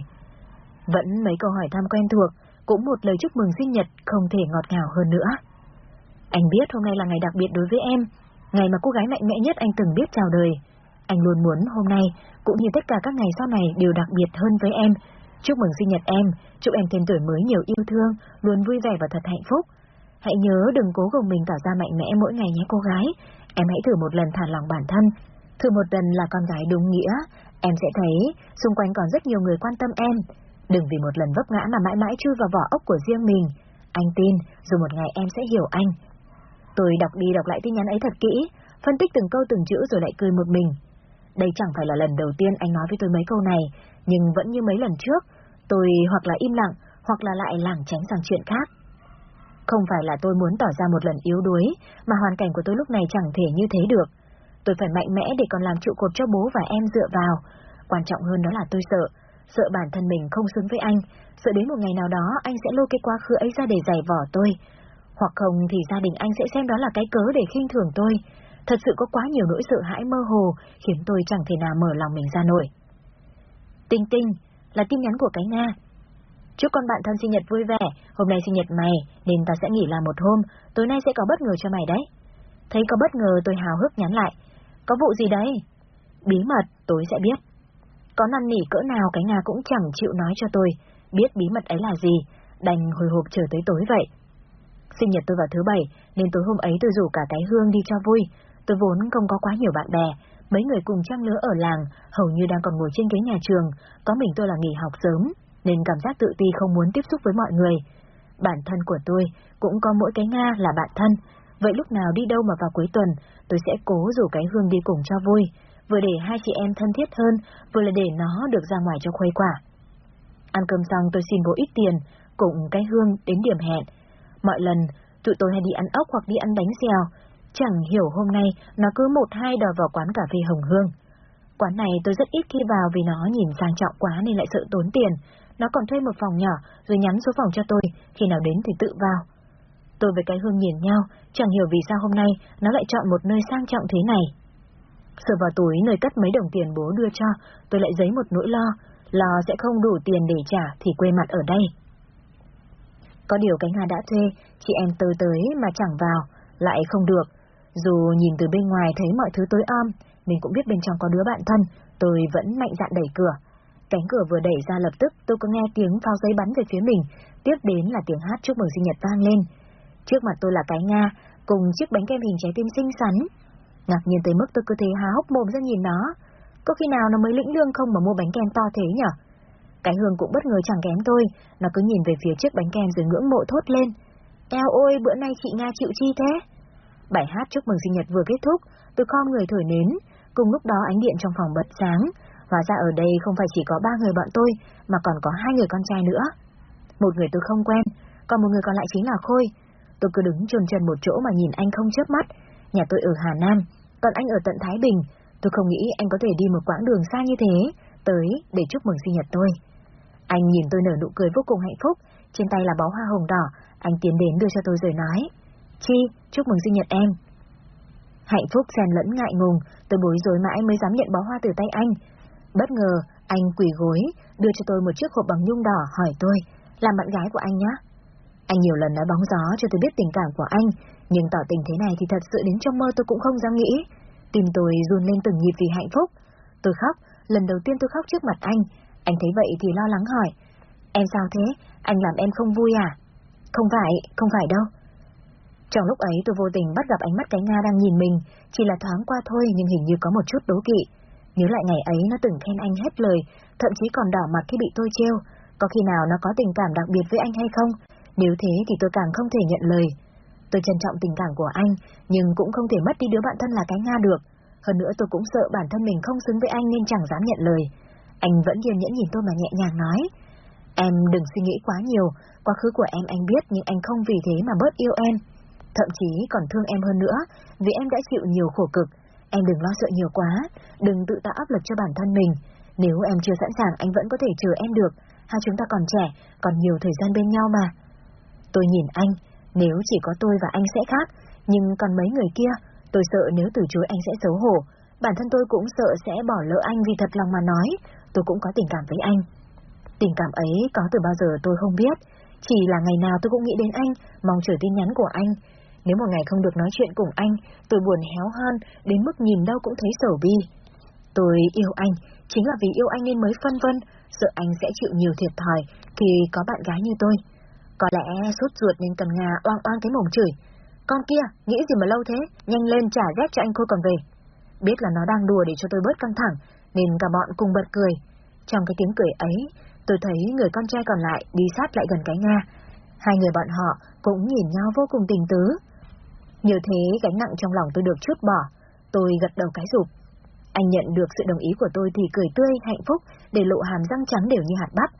Speaker 1: Vẫn mấy câu hỏi thăm quen thuộc, cũng một lời chúc mừng sinh nhật không thể ngọt ngào hơn nữa. Anh biết hôm nay là ngày đặc biệt đối với em, ngày mà cô gái mạnh mẽ nhất anh từng biết chào đời. Anh luôn muốn hôm nay, cũng như tất cả các ngày sau này đều đặc biệt hơn với em. Chúc mừng sinh nhật em, chúc em thêm tuổi mới nhiều yêu thương, luôn vui vẻ và thật hạnh phúc. Hãy nhớ đừng cố gồng mình tỏ ra mạnh mẽ mỗi ngày nhé cô gái. Em hãy thử một lần thả lòng bản thân, thử một lần là con gái đúng nghĩa. Em sẽ thấy xung quanh còn rất nhiều người quan tâm em. Đừng vì một lần vấp ngã mà mãi mãi chui vào vỏ ốc của riêng mình. Anh tin, rồi một ngày em sẽ hiểu anh. Tôi đọc đi đọc lại tin nhắn ấy thật kỹ, phân tích từng câu từng chữ rồi lại cười một mình. Đây chẳng phải là lần đầu tiên anh nói với tôi mấy câu này, nhưng vẫn như mấy lần trước, tôi hoặc là im lặng, hoặc là lại lảng tránh sang chuyện khác. Không phải là tôi muốn tỏ ra một lần yếu đuối, mà hoàn cảnh của tôi lúc này chẳng thể như thế được. Tôi phải mạnh mẽ để còn làm trụ cột cho bố và em dựa vào. Quan trọng hơn đó là tôi sợ, sợ bản thân mình không xứng với anh, sợ đến một ngày nào đó anh sẽ lôi cái quá khứ ấy ra để giày vỏ tôi. Hoặc không thì gia đình anh sẽ xem đó là cái cớ để khinh thường tôi. Thật sự có quá nhiều nỗi sợ hãi mơ hồ, khiến tôi chẳng thể nào mở lòng mình ra nổi. Tinh Tinh, là tin nhắn của cái Nga. Chúc con bạn thân sinh nhật vui vẻ, hôm nay sinh nhật mày, nên ta sẽ nghỉ làm một hôm, tối nay sẽ có bất ngờ cho mày đấy. Thấy có bất ngờ tôi hào hức nhắn lại. Có vụ gì đấy? Bí mật, tối sẽ biết. Có năn nỉ cỡ nào cái Nga cũng chẳng chịu nói cho tôi, biết bí mật ấy là gì, đành hồi hộp chờ tới tối vậy. Sinh nhật tôi vào thứ bảy, nên tối hôm ấy tôi rủ cả cái hương đi cho vui. Tôi vốn không có quá nhiều bạn bè, mấy người cùng trang lứa ở làng, hầu như đang còn ngồi trên ghế nhà trường, có mình tôi là nghỉ học sớm, nên cảm giác tự ti không muốn tiếp xúc với mọi người. Bản thân của tôi cũng có mỗi cái Nga là bạn thân, vậy lúc nào đi đâu mà vào cuối tuần, tôi sẽ cố rủ cái hương đi cùng cho vui, vừa để hai chị em thân thiết hơn, vừa là để nó được ra ngoài cho khuây quả. Ăn cơm xong tôi xin bố ít tiền, cùng cái hương đến điểm hẹn. Mọi lần, tụi tôi hay đi ăn ốc hoặc đi ăn bánh xèo, chẳng hiểu hôm nay nó cứ một hai đòi vào quán cà phê Hồng Hương. Quán này tôi rất ít khi vào vì nó nhìn sang trọng quá nên lại sợ tốn tiền. Nó còn thuê một phòng nhỏ rồi nhắn số phòng cho tôi, khi nào đến thì tự vào. Tôi với cái Hương nhìn nhau, chẳng hiểu vì sao hôm nay nó lại chọn một nơi sang trọng thế này. Sờ vào túi nơi cất mấy đồng tiền bố đưa cho, tôi lại giấy một nỗi lo, lo sẽ không đủ tiền để trả thì quê mặt ở đây. Có điều cái Hà đã thuê, chị em tới tới mà chẳng vào, lại không được. Dù nhìn từ bên ngoài thấy mọi thứ tối om, mình cũng biết bên trong có đứa bạn thân, tôi vẫn mạnh dạn đẩy cửa. Cánh cửa vừa đẩy ra lập tức tôi có nghe tiếng pháo giấy bắn về phía mình, tiếp đến là tiếng hát chúc mừng sinh nhật vang lên. Trước mặt tôi là cái Nga, cùng chiếc bánh kem hình trái tim xinh xắn, Ngạc nhiên tới mức tôi cứ thế há hốc mồm ra nhìn nó. Có khi nào nó mới lĩnh lương không mà mua bánh kem to thế nhở? Cái hương cũng bất ngờ chẳng kém tôi, nó cứ nhìn về phía chiếc bánh kem rồi ngưỡng mộ thốt lên. Eo ôi, bữa nay chị Nga chịu chi thế? Bài hát chúc mừng sinh nhật vừa kết thúc, tôi khom người thổi nến, cùng lúc đó ánh điện trong phòng bật sáng. Hóa ra ở đây không phải chỉ có ba người bọn tôi, mà còn có hai người con trai nữa. Một người tôi không quen, còn một người còn lại chính là Khôi. Tôi cứ đứng chôn chân một chỗ mà nhìn anh không chớp mắt. Nhà tôi ở Hà Nam, còn anh ở tận Thái Bình. Tôi không nghĩ anh có thể đi một quãng đường xa như thế, tới để chúc mừng sinh nhật tôi. Anh nhìn tôi nở nụ cười vô cùng hạnh phúc, trên tay là bó hoa hồng đỏ, anh tiến đến đưa cho tôi rồi nói. Chi, chúc mừng sinh nhật em. Hạnh phúc xen lẫn ngại ngùng, tôi bối rối mãi mới dám nhận bó hoa từ tay anh. Bất ngờ, anh quỳ gối, đưa cho tôi một chiếc hộp bằng nhung đỏ hỏi tôi, làm bạn gái của anh nhé. Anh nhiều lần nói bóng gió cho tôi biết tình cảm của anh, nhưng tỏ tình thế này thì thật sự đến trong mơ tôi cũng không dám nghĩ. Tim tôi run lên từng nhịp vì hạnh phúc. Tôi khóc, lần đầu tiên tôi khóc trước mặt anh. Anh thấy vậy thì lo lắng hỏi. Em sao thế? Anh làm em không vui à? Không phải, không phải đâu. Trong lúc ấy tôi vô tình bắt gặp ánh mắt cái Nga đang nhìn mình, chỉ là thoáng qua thôi nhưng hình như có một chút đố kỵ. Nhớ lại ngày ấy nó từng khen anh hết lời, thậm chí còn đỏ mặt khi bị tôi trêu. Có khi nào nó có tình cảm đặc biệt với anh hay không? Nếu thế thì tôi càng không thể nhận lời. Tôi trân trọng tình cảm của anh, nhưng cũng không thể mất đi đứa bạn thân là cái Nga được. Hơn nữa tôi cũng sợ bản thân mình không xứng với anh nên chẳng dám nhận lời. Anh vẫn kiên nhẫn nhìn tôi mà nhẹ nhàng nói. Em đừng suy nghĩ quá nhiều, quá khứ của em anh biết nhưng anh không vì thế mà bớt yêu em. Thậm chí còn thương em hơn nữa, vì em đã chịu nhiều khổ cực. Em đừng lo sợ nhiều quá, đừng tự tạo áp lực cho bản thân mình. Nếu em chưa sẵn sàng anh vẫn có thể chờ em được, hai chúng ta còn trẻ, còn nhiều thời gian bên nhau mà. Tôi nhìn anh, nếu chỉ có tôi và anh sẽ khác, nhưng còn mấy người kia, tôi sợ nếu từ chối anh sẽ xấu hổ. Bản thân tôi cũng sợ sẽ bỏ lỡ anh vì thật lòng mà nói, tôi cũng có tình cảm với anh. Tình cảm ấy có từ bao giờ tôi không biết, chỉ là ngày nào tôi cũng nghĩ đến anh, mong chờ tin nhắn của anh. Nếu một ngày không được nói chuyện cùng anh, tôi buồn héo hon đến mức nhìn đâu cũng thấy sầu bi. Tôi yêu anh, chính là vì yêu anh nên mới phân vân, sợ anh sẽ chịu nhiều thiệt thòi khi có bạn gái như tôi. Có lẽ sốt ruột nên cần Nga oang oang cái mồm chửi. Con kia, nghĩ gì mà lâu thế, nhanh lên trả ghét cho anh Khôi còn về. Biết là nó đang đùa để cho tôi bớt căng thẳng, nên cả bọn cùng bật cười. Trong cái tiếng cười ấy, tôi thấy người con trai còn lại đi sát lại gần cái Nga. Hai người bọn họ cũng nhìn nhau vô cùng tình tứ. Nhờ thế gánh nặng trong lòng tôi được chút bỏ, tôi gật đầu cái rụp. Anh nhận được sự đồng ý của tôi thì cười tươi, hạnh phúc, để lộ hàm răng trắng đều như hạt bắp.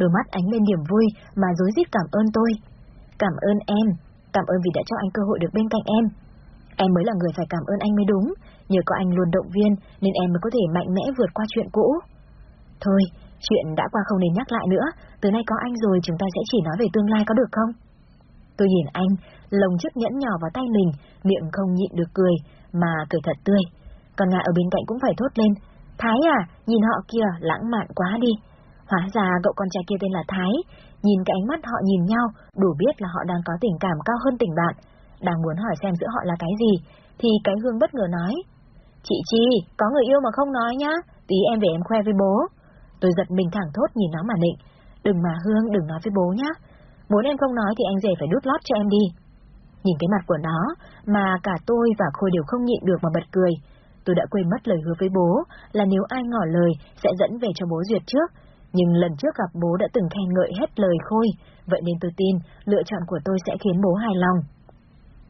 Speaker 1: Đôi mắt ánh lên niềm vui mà dối rít cảm ơn tôi. Cảm ơn em, cảm ơn vì đã cho anh cơ hội được bên cạnh em. Em mới là người phải cảm ơn anh mới đúng, nhờ có anh luôn động viên nên em mới có thể mạnh mẽ vượt qua chuyện cũ. Thôi, chuyện đã qua không nên nhắc lại nữa, từ nay có anh rồi chúng ta sẽ chỉ nói về tương lai có được không? Tôi nhìn anh, lồng chiếc nhẫn nhỏ vào tay mình, miệng không nhịn được cười, mà cười thật tươi. Còn Nga ở bên cạnh cũng phải thốt lên, Thái à, nhìn họ kia lãng mạn quá đi. Hóa ra cậu con trai kia tên là Thái, nhìn cái ánh mắt họ nhìn nhau, đủ biết là họ đang có tình cảm cao hơn tình bạn. Đang muốn hỏi xem giữa họ là cái gì, thì cái Hương bất ngờ nói. Chị Chi, có người yêu mà không nói nhá, tí em về em khoe với bố. Tôi giật mình thẳng thốt nhìn nó mà định. Đừng mà Hương, đừng nói với bố nhá. Muốn em không nói thì anh rể phải đút lót cho em đi. Nhìn cái mặt của nó, mà cả tôi và Khôi đều không nhịn được mà bật cười. Tôi đã quên mất lời hứa với bố là nếu ai ngỏ lời sẽ dẫn về cho bố duyệt trước, nhưng lần trước gặp bố đã từng khen ngợi hết lời Khôi, vậy nên tôi tin lựa chọn của tôi sẽ khiến bố hài lòng.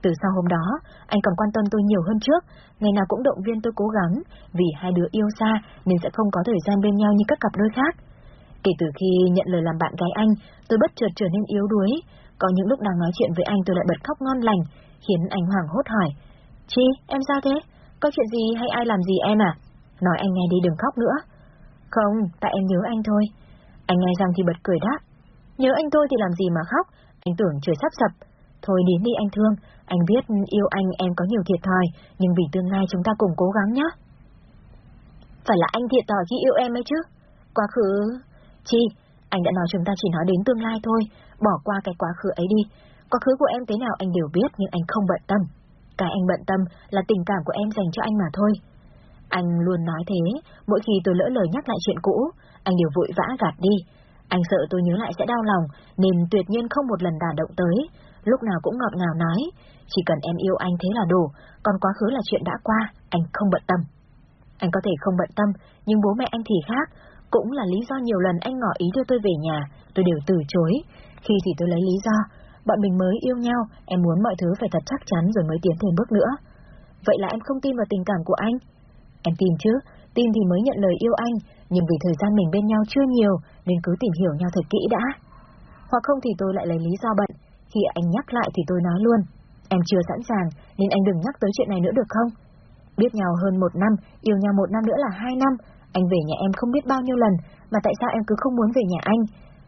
Speaker 1: Từ sau hôm đó, anh còn quan tâm tôi nhiều hơn trước, ngày nào cũng động viên tôi cố gắng, vì hai đứa yêu xa nên sẽ không có thời gian bên nhau như các cặp đôi khác. Kể từ khi nhận lời làm bạn gái anh, tôi bất chợt trở nên yếu đuối. Có những lúc đang nói chuyện với anh tôi lại bật khóc ngon lành, khiến anh hoảng hốt hỏi. Chi, em sao thế? Có chuyện gì hay ai làm gì em à? Nói anh nghe đi đừng khóc nữa. Không, tại em nhớ anh thôi. Anh nghe rằng thì bật cười đáp. Nhớ anh thôi thì làm gì mà khóc, anh tưởng trời sắp sập. Thôi đến đi anh thương, anh biết yêu anh em có nhiều thiệt thòi, nhưng vì tương lai chúng ta cùng cố gắng nhé. Phải là anh thiệt thòi khi yêu em ấy chứ? Quá khứ... Chi, anh đã nói chúng ta chỉ nói đến tương lai thôi, bỏ qua cái quá khứ ấy đi. Quá khứ của em thế nào anh đều biết nhưng anh không bận tâm. Cái anh bận tâm là tình cảm của em dành cho anh mà thôi. Anh luôn nói thế, mỗi khi tôi lỡ lời nhắc lại chuyện cũ, anh đều vội vã gạt đi. Anh sợ tôi nhớ lại sẽ đau lòng, nên tuyệt nhiên không một lần đả động tới, lúc nào cũng ngọt ngào nói, chỉ cần em yêu anh thế là đủ, còn quá khứ là chuyện đã qua, anh không bận tâm. Anh có thể không bận tâm, nhưng bố mẹ anh thì khác, cũng là lý do nhiều lần anh ngỏ ý đưa tôi về nhà, tôi đều từ chối. Khi thì tôi lấy lý do, bọn mình mới yêu nhau, em muốn mọi thứ phải thật chắc chắn rồi mới tiến thêm bước nữa. Vậy là em không tin vào tình cảm của anh? Em tin chứ, tin thì mới nhận lời yêu anh, nhưng vì thời gian mình bên nhau chưa nhiều nên cứ tìm hiểu nhau thật kỹ đã. Hoặc không thì tôi lại lấy lý do bận. Khi anh nhắc lại thì tôi nói luôn. Em chưa sẵn sàng, nên anh đừng nhắc tới chuyện này nữa được không? Biết nhau hơn một năm, yêu nhau một năm nữa là hai năm. Anh về nhà em không biết bao nhiêu lần, mà tại sao em cứ không muốn về nhà anh?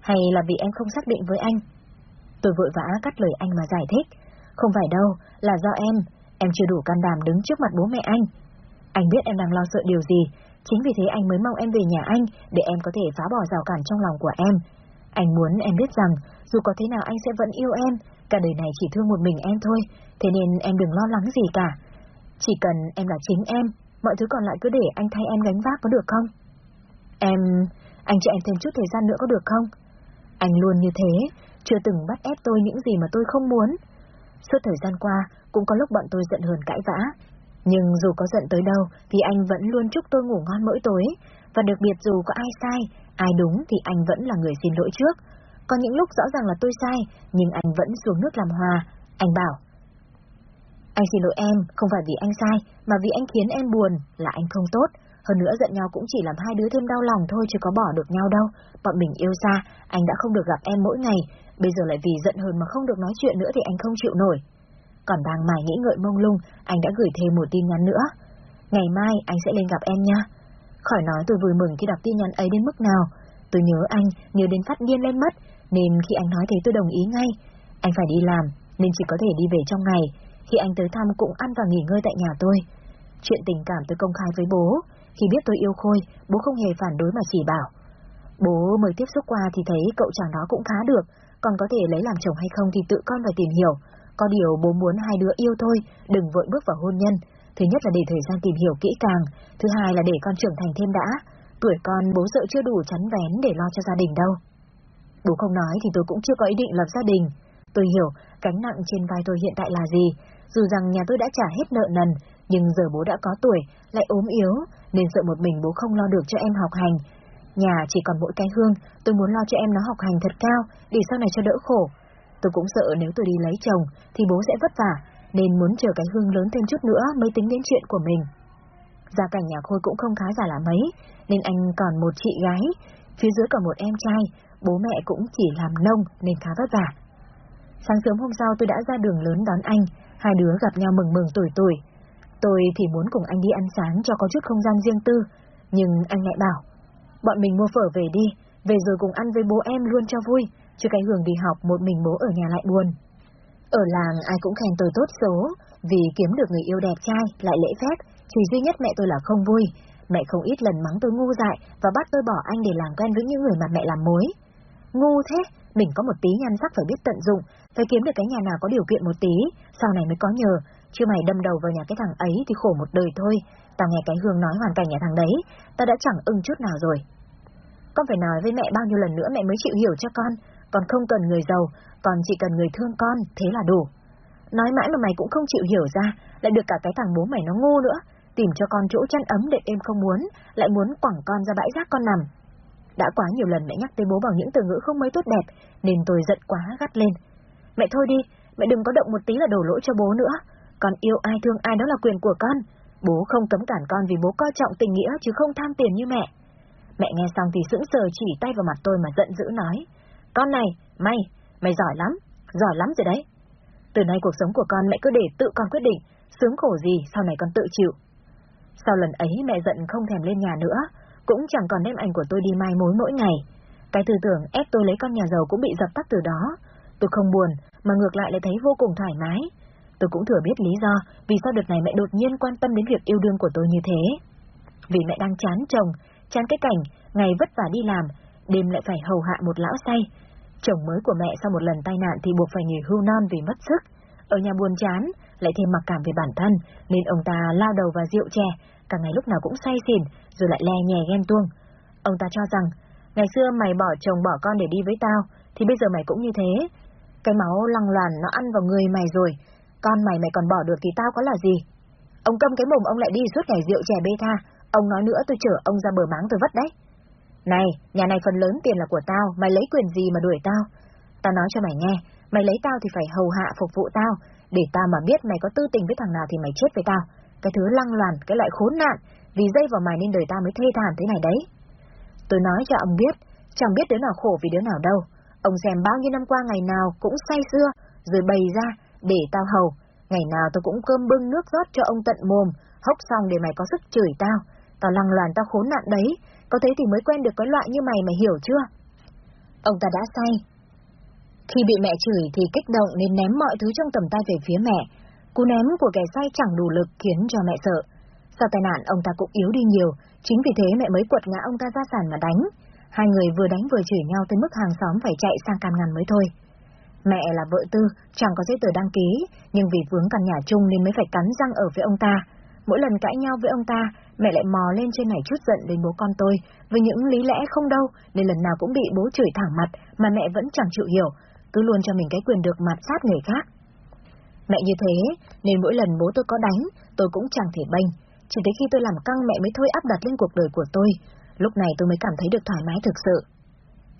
Speaker 1: Hay là vì em không xác định với anh? Tôi vội vã cắt lời anh mà giải thích. Không phải đâu, là do em. Em chưa đủ can đảm đứng trước mặt bố mẹ anh. Anh biết em đang lo sợ điều gì, chính vì thế anh mới mong em về nhà anh để em có thể phá bỏ rào cản trong lòng của em. Anh muốn em biết rằng, dù có thế nào anh sẽ vẫn yêu em, cả đời này chỉ thương một mình em thôi, thế nên em đừng lo lắng gì cả. Chỉ cần em là chính em, mọi thứ còn lại cứ để anh thay em gánh vác có được không? Em... anh cho em thêm chút thời gian nữa có được không? Anh luôn như thế, chưa từng bắt ép tôi những gì mà tôi không muốn. Suốt thời gian qua, cũng có lúc bọn tôi giận hờn cãi vã. Nhưng dù có giận tới đâu, thì anh vẫn luôn chúc tôi ngủ ngon mỗi tối. Và đặc biệt dù có ai sai, ai đúng thì anh vẫn là người xin lỗi trước. Có những lúc rõ ràng là tôi sai, nhưng anh vẫn xuống nước làm hòa. Anh bảo, anh xin lỗi em, không phải vì anh sai, mà vì anh khiến em buồn, là anh không tốt. Hơn nữa giận nhau cũng chỉ làm hai đứa thêm đau lòng thôi chứ có bỏ được nhau đâu. Bọn mình yêu xa, anh đã không được gặp em mỗi ngày, bây giờ lại vì giận hờn mà không được nói chuyện nữa thì anh không chịu nổi. Còn đang mải nghĩ ngợi mông lung, anh đã gửi thêm một tin nhắn nữa. Ngày mai anh sẽ lên gặp em nha. Khỏi nói tôi vui mừng khi đọc tin nhắn ấy đến mức nào. Tôi nhớ anh, nhớ đến phát điên lên mất, nên khi anh nói thế tôi đồng ý ngay. Anh phải đi làm, nên chỉ có thể đi về trong ngày. Khi anh tới thăm cũng ăn và nghỉ ngơi tại nhà tôi. Chuyện tình cảm tôi công khai với bố. Khi biết tôi yêu Khôi, bố không hề phản đối mà chỉ bảo. Bố mới tiếp xúc qua thì thấy cậu chàng đó cũng khá được, còn có thể lấy làm chồng hay không thì tự con phải tìm hiểu. Có điều bố muốn hai đứa yêu thôi, đừng vội bước vào hôn nhân. Thứ nhất là để thời gian tìm hiểu kỹ càng, thứ hai là để con trưởng thành thêm đã. Tuổi con bố sợ chưa đủ chắn vén để lo cho gia đình đâu. Bố không nói thì tôi cũng chưa có ý định lập gia đình. Tôi hiểu cánh nặng trên vai tôi hiện tại là gì. Dù rằng nhà tôi đã trả hết nợ nần, nhưng giờ bố đã có tuổi, lại ốm yếu, nên sợ một mình bố không lo được cho em học hành. Nhà chỉ còn mỗi cái hương, tôi muốn lo cho em nó học hành thật cao, để sau này cho đỡ khổ. Tôi cũng sợ nếu tôi đi lấy chồng, thì bố sẽ vất vả, nên muốn chờ cái hương lớn thêm chút nữa mới tính đến chuyện của mình. Gia cảnh nhà Khôi cũng không khá giả là mấy, nên anh còn một chị gái, phía dưới còn một em trai, bố mẹ cũng chỉ làm nông nên khá vất vả. Sáng sớm hôm sau tôi đã ra đường lớn đón anh, hai đứa gặp nhau mừng mừng tuổi tuổi. Tôi thì muốn cùng anh đi ăn sáng cho có chút không gian riêng tư, nhưng anh lại bảo, bọn mình mua phở về đi, về rồi cùng ăn với bố em luôn cho vui, chứ cái hưởng đi học một mình bố ở nhà lại buồn. Ở làng ai cũng khen tôi tốt số, vì kiếm được người yêu đẹp trai, lại lễ phép, chỉ duy nhất mẹ tôi là không vui. Mẹ không ít lần mắng tôi ngu dại và bắt tôi bỏ anh để làm quen với những người mà mẹ làm mối. Ngu thế, mình có một tí nhan sắc phải biết tận dụng, phải kiếm được cái nhà nào có điều kiện một tí, sau này mới có nhờ, chứ mày đâm đầu vào nhà cái thằng ấy thì khổ một đời thôi. Tao nghe cái Hương nói hoàn cảnh nhà thằng đấy, tao đã chẳng ưng chút nào rồi. Con phải nói với mẹ bao nhiêu lần nữa mẹ mới chịu hiểu cho con, con không cần người giàu, còn chỉ cần người thương con, thế là đủ. Nói mãi mà mày cũng không chịu hiểu ra, lại được cả cái thằng bố mày nó ngu nữa, tìm cho con chỗ chăn ấm để em không muốn, lại muốn quẳng con ra bãi rác con nằm. Đã quá nhiều lần mẹ nhắc tới bố bằng những từ ngữ không mấy tốt đẹp, nên tôi giận quá gắt lên. Mẹ thôi đi, mẹ đừng có động một tí là đổ lỗi cho bố nữa. Con yêu ai thương ai đó là quyền của con. Bố không cấm cản con vì bố coi trọng tình nghĩa chứ không tham tiền như mẹ. Mẹ nghe xong thì sững sờ chỉ tay vào mặt tôi mà giận dữ nói. Con này, mày, mày giỏi lắm, giỏi lắm rồi đấy. Từ nay cuộc sống của con mẹ cứ để tự con quyết định, sướng khổ gì sau này con tự chịu. Sau lần ấy mẹ giận không thèm lên nhà nữa, cũng chẳng còn đem ảnh của tôi đi mai mối mỗi ngày. Cái tư tưởng ép tôi lấy con nhà giàu cũng bị dập tắt từ đó. Tôi không buồn, mà ngược lại lại thấy vô cùng thoải mái. Tôi cũng thừa biết lý do vì sao đợt này mẹ đột nhiên quan tâm đến việc yêu đương của tôi như thế. Vì mẹ đang chán chồng, chán cái cảnh, ngày vất vả đi làm, đêm lại phải hầu hạ một lão say. Chồng mới của mẹ sau một lần tai nạn thì buộc phải nghỉ hưu non vì mất sức. Ở nhà buồn chán, lại thêm mặc cảm về bản thân, nên ông ta lao đầu vào rượu chè, cả ngày lúc nào cũng say xỉn, rồi lại le nhè ghen tuông. Ông ta cho rằng, ngày xưa mày bỏ chồng bỏ con để đi với tao, thì bây giờ mày cũng như thế. Cái máu lăng loàn nó ăn vào người mày rồi, con mày mày còn bỏ được thì tao có là gì? Ông câm cái mồm ông lại đi suốt ngày rượu chè bê tha, ông nói nữa tôi chở ông ra bờ máng tôi vất đấy. Này, nhà này phần lớn tiền là của tao, mày lấy quyền gì mà đuổi tao? Tao nói cho mày nghe, mày lấy tao thì phải hầu hạ phục vụ tao, để tao mà biết mày có tư tình với thằng nào thì mày chết với tao. Cái thứ lăng loàn, cái loại khốn nạn, vì dây vào mày nên đời ta mới thê thảm thế này đấy. Tôi nói cho ông biết, chẳng biết đứa nào khổ vì đứa nào đâu. Ông xem bao nhiêu năm qua ngày nào cũng say xưa, rồi bày ra, để tao hầu. Ngày nào tôi cũng cơm bưng nước rót cho ông tận mồm, hốc xong để mày có sức chửi tao. Tao lăng loàn tao khốn nạn đấy, có thế thì mới quen được cái loại như mày mày hiểu chưa? Ông ta đã say. Khi bị mẹ chửi thì kích động nên ném mọi thứ trong tầm tay về phía mẹ. Cú ném của kẻ say chẳng đủ lực khiến cho mẹ sợ. Sau tai nạn ông ta cũng yếu đi nhiều, chính vì thế mẹ mới quật ngã ông ta ra sàn mà đánh. Hai người vừa đánh vừa chửi nhau tới mức hàng xóm phải chạy sang can ngăn mới thôi. Mẹ là vợ tư, chẳng có giấy tờ đăng ký, nhưng vì vướng căn nhà chung nên mới phải cắn răng ở với ông ta. Mỗi lần cãi nhau với ông ta, mẹ lại mò lên trên này chút giận đến bố con tôi, với những lý lẽ không đâu, nên lần nào cũng bị bố chửi thẳng mặt mà mẹ vẫn chẳng chịu hiểu, cứ luôn cho mình cái quyền được mặt sát người khác. Mẹ như thế, nên mỗi lần bố tôi có đánh, tôi cũng chẳng thể bênh, chỉ tới khi tôi làm căng mẹ mới thôi áp đặt lên cuộc đời của tôi, lúc này tôi mới cảm thấy được thoải mái thực sự.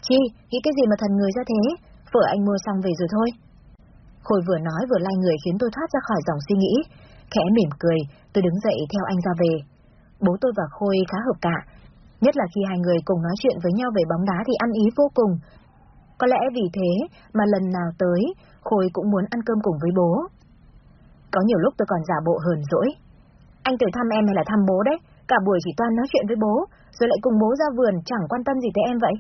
Speaker 1: Chi, nghĩ cái gì mà thần người ra thế, phở anh mua xong về rồi thôi. Khôi vừa nói vừa lai người khiến tôi thoát ra khỏi dòng suy nghĩ, khẽ mỉm cười, tôi đứng dậy theo anh ra về. Bố tôi và Khôi khá hợp cả, nhất là khi hai người cùng nói chuyện với nhau về bóng đá thì ăn ý vô cùng. Có lẽ vì thế mà lần nào tới, Khôi cũng muốn ăn cơm cùng với bố. Có nhiều lúc tôi còn giả bộ hờn dỗi. Anh tới thăm em hay là thăm bố đấy, cả buổi chỉ toàn nói chuyện với bố, rồi lại cùng bố ra vườn chẳng quan tâm gì tới em vậy.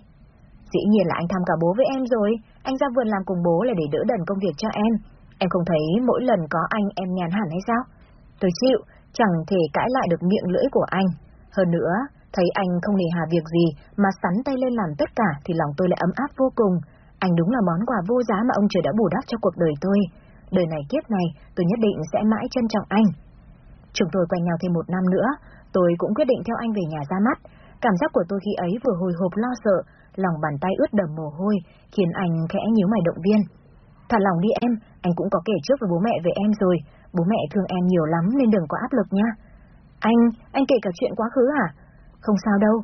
Speaker 1: Dĩ nhiên là anh thăm cả bố với em rồi, anh ra vườn làm cùng bố là để đỡ đần công việc cho em. Em không thấy mỗi lần có anh em nhàn hẳn hay sao? Tôi chịu, chẳng thể cãi lại được miệng lưỡi của anh. Hơn nữa, thấy anh không nề hà việc gì mà sắn tay lên làm tất cả thì lòng tôi lại ấm áp vô cùng. Anh đúng là món quà vô giá mà ông trời đã bù đắp cho cuộc đời tôi. Đời này kiếp này, tôi nhất định sẽ mãi trân trọng anh. Chúng tôi quen nhau thêm một năm nữa, tôi cũng quyết định theo anh về nhà ra mắt. Cảm giác của tôi khi ấy vừa hồi hộp lo sợ, lòng bàn tay ướt đầm mồ hôi, khiến anh khẽ nhíu mày động viên. Thả lòng đi em, anh cũng có kể trước với bố mẹ về em rồi, bố mẹ thương em nhiều lắm nên đừng có áp lực nha. Anh, anh kể cả chuyện quá khứ à? Không sao đâu.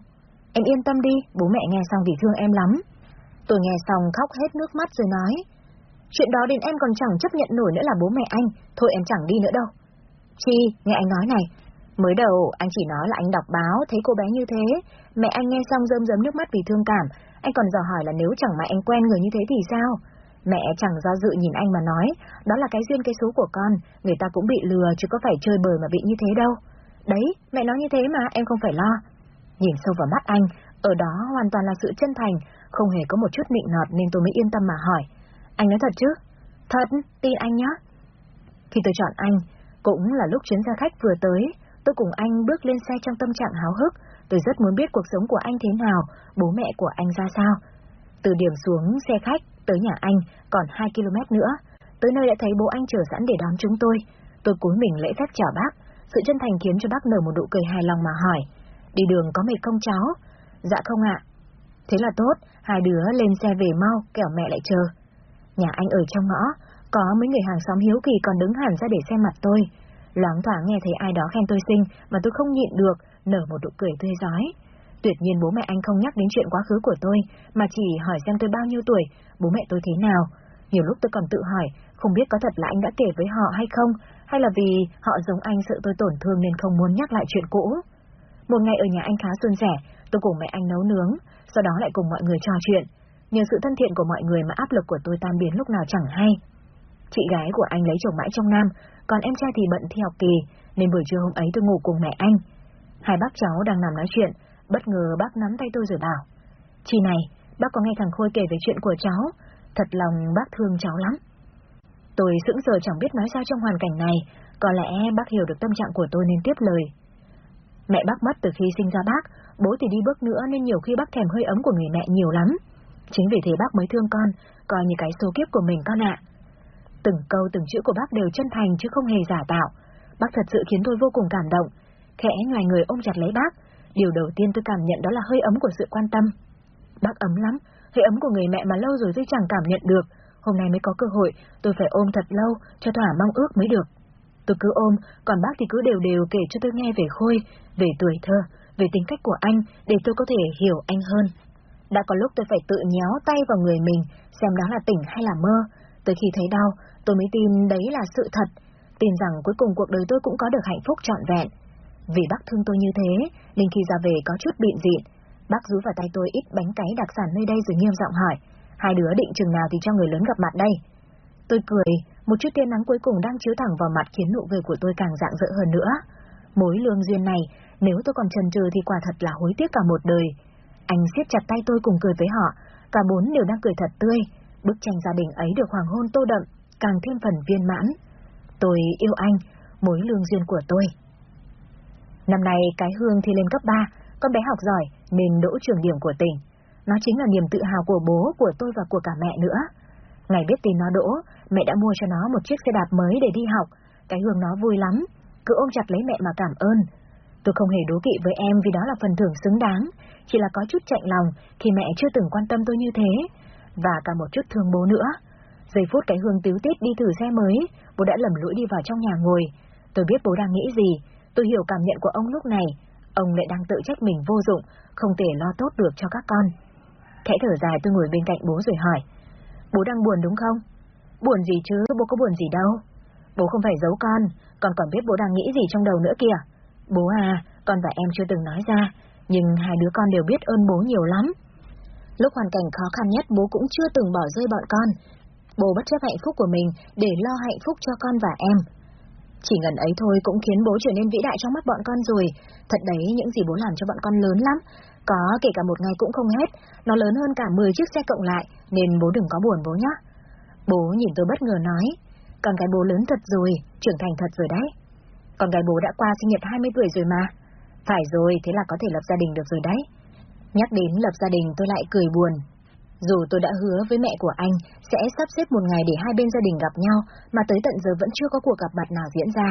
Speaker 1: Em yên tâm đi, bố mẹ nghe xong vì thương em lắm. Tôi nghe xong khóc hết nước mắt rồi nói. Chuyện đó đến em còn chẳng chấp nhận nổi nữa là bố mẹ anh, thôi em chẳng đi nữa đâu. Chi, nghe anh nói này. Mới đầu anh chỉ nói là anh đọc báo thấy cô bé như thế, mẹ anh nghe xong rơm rớm nước mắt vì thương cảm, anh còn dò hỏi là nếu chẳng may anh quen người như thế thì sao? Mẹ chẳng do dự nhìn anh mà nói, đó là cái duyên cái số của con, người ta cũng bị lừa chứ có phải chơi bời mà bị như thế đâu. Đấy, mẹ nói như thế mà, em không phải lo. Nhìn sâu vào mắt anh, ở đó hoàn toàn là sự chân thành, không hề có một chút nịnh nọt nên tôi mới yên tâm mà hỏi. Anh nói thật chứ? Thật, tin anh nhé. Khi tôi chọn anh, cũng là lúc chuyến xe khách vừa tới, tôi cùng anh bước lên xe trong tâm trạng háo hức, tôi rất muốn biết cuộc sống của anh thế nào, bố mẹ của anh ra sao. Từ điểm xuống xe khách tới nhà anh còn 2 km nữa, tới nơi đã thấy bố anh chờ sẵn để đón chúng tôi. Tôi cúi mình lễ phép chào bác, sự chân thành khiến cho bác nở một nụ cười hài lòng mà hỏi, đi đường có mệt không cháu? Dạ không ạ. Thế là tốt, hai đứa lên xe về mau, kẻo mẹ lại chờ. Nhà anh ở trong ngõ, có mấy người hàng xóm hiếu kỳ còn đứng hẳn ra để xem mặt tôi. Loáng thoáng nghe thấy ai đó khen tôi xinh mà tôi không nhịn được, nở một nụ cười tươi giói. Tuyệt nhiên bố mẹ anh không nhắc đến chuyện quá khứ của tôi, mà chỉ hỏi xem tôi bao nhiêu tuổi, bố mẹ tôi thế nào. Nhiều lúc tôi còn tự hỏi, không biết có thật là anh đã kể với họ hay không, hay là vì họ giống anh sợ tôi tổn thương nên không muốn nhắc lại chuyện cũ. Một ngày ở nhà anh khá xuân rẻ, tôi cùng mẹ anh nấu nướng, sau đó lại cùng mọi người trò chuyện. Nhờ sự thân thiện của mọi người mà áp lực của tôi tan biến lúc nào chẳng hay. Chị gái của anh lấy chồng mãi trong Nam, còn em trai thì bận thi học kỳ, nên buổi trưa hôm ấy tôi ngủ cùng mẹ anh. Hai bác cháu đang nằm nói chuyện, bất ngờ bác nắm tay tôi rồi bảo. Chị này, bác có nghe thằng Khôi kể về chuyện của cháu, thật lòng bác thương cháu lắm. Tôi sững sờ chẳng biết nói sao trong hoàn cảnh này, có lẽ bác hiểu được tâm trạng của tôi nên tiếp lời. Mẹ bác mất từ khi sinh ra bác, bố thì đi bước nữa nên nhiều khi bác thèm hơi ấm của người mẹ nhiều lắm. Chính vì thế bác mới thương con, coi như cái số kiếp của mình con ạ. Từng câu từng chữ của bác đều chân thành chứ không hề giả tạo. Bác thật sự khiến tôi vô cùng cảm động. Khẽ ngoài người ôm chặt lấy bác, điều đầu tiên tôi cảm nhận đó là hơi ấm của sự quan tâm. Bác ấm lắm, hơi ấm của người mẹ mà lâu rồi tôi chẳng cảm nhận được. Hôm nay mới có cơ hội, tôi phải ôm thật lâu cho thỏa mong ước mới được. Tôi cứ ôm, còn bác thì cứ đều đều kể cho tôi nghe về Khôi, về tuổi thơ, về tính cách của anh, để tôi có thể hiểu anh hơn. Đã có lúc tôi phải tự nhéo tay vào người mình, xem đó là tỉnh hay là mơ. Tới khi thấy đau, tôi mới tin đấy là sự thật, tin rằng cuối cùng cuộc đời tôi cũng có được hạnh phúc trọn vẹn. Vì bác thương tôi như thế, nên khi ra về có chút bịn dịn, bác rú vào tay tôi ít bánh cáy đặc sản nơi đây rồi nghiêm giọng hỏi, Hai đứa định chừng nào thì cho người lớn gặp mặt đây. Tôi cười, một chút tia nắng cuối cùng đang chiếu thẳng vào mặt khiến nụ cười của tôi càng rạng rỡ hơn nữa. Mối lương duyên này, nếu tôi còn chần chừ thì quả thật là hối tiếc cả một đời. Anh siết chặt tay tôi cùng cười với họ, cả bốn đều đang cười thật tươi. Bức tranh gia đình ấy được hoàng hôn tô đậm, càng thêm phần viên mãn. Tôi yêu anh, mối lương duyên của tôi. Năm nay cái hương thi lên cấp 3, con bé học giỏi nên đỗ trường điểm của tỉnh. Nó chính là niềm tự hào của bố, của tôi và của cả mẹ nữa. Ngày biết tin nó đỗ, mẹ đã mua cho nó một chiếc xe đạp mới để đi học. Cái hương nó vui lắm, cứ ôm chặt lấy mẹ mà cảm ơn. Tôi không hề đố kỵ với em vì đó là phần thưởng xứng đáng, chỉ là có chút chạnh lòng khi mẹ chưa từng quan tâm tôi như thế, và cả một chút thương bố nữa. Giây phút cái hương tiếu tít đi thử xe mới, bố đã lầm lũi đi vào trong nhà ngồi. Tôi biết bố đang nghĩ gì, tôi hiểu cảm nhận của ông lúc này. Ông lại đang tự trách mình vô dụng, không thể lo tốt được cho các con. Khẽ thở dài tôi ngồi bên cạnh bố rồi hỏi. Bố đang buồn đúng không? Buồn gì chứ, bố có buồn gì đâu. Bố không phải giấu con, còn còn biết bố đang nghĩ gì trong đầu nữa kìa. Bố à, con và em chưa từng nói ra, nhưng hai đứa con đều biết ơn bố nhiều lắm. Lúc hoàn cảnh khó khăn nhất bố cũng chưa từng bỏ rơi bọn con. Bố bất chấp hạnh phúc của mình để lo hạnh phúc cho con và em. Chỉ ngần ấy thôi cũng khiến bố trở nên vĩ đại trong mắt bọn con rồi. Thật đấy, những gì bố làm cho bọn con lớn lắm. Có kể cả một ngày cũng không hết, nó lớn hơn cả 10 chiếc xe cộng lại, nên bố đừng có buồn bố nhé. Bố nhìn tôi bất ngờ nói, con cái bố lớn thật rồi, trưởng thành thật rồi đấy. Con gái bố đã qua sinh nhật 20 tuổi rồi mà. Phải rồi, thế là có thể lập gia đình được rồi đấy. Nhắc đến lập gia đình tôi lại cười buồn. Dù tôi đã hứa với mẹ của anh sẽ sắp xếp một ngày để hai bên gia đình gặp nhau, mà tới tận giờ vẫn chưa có cuộc gặp mặt nào diễn ra.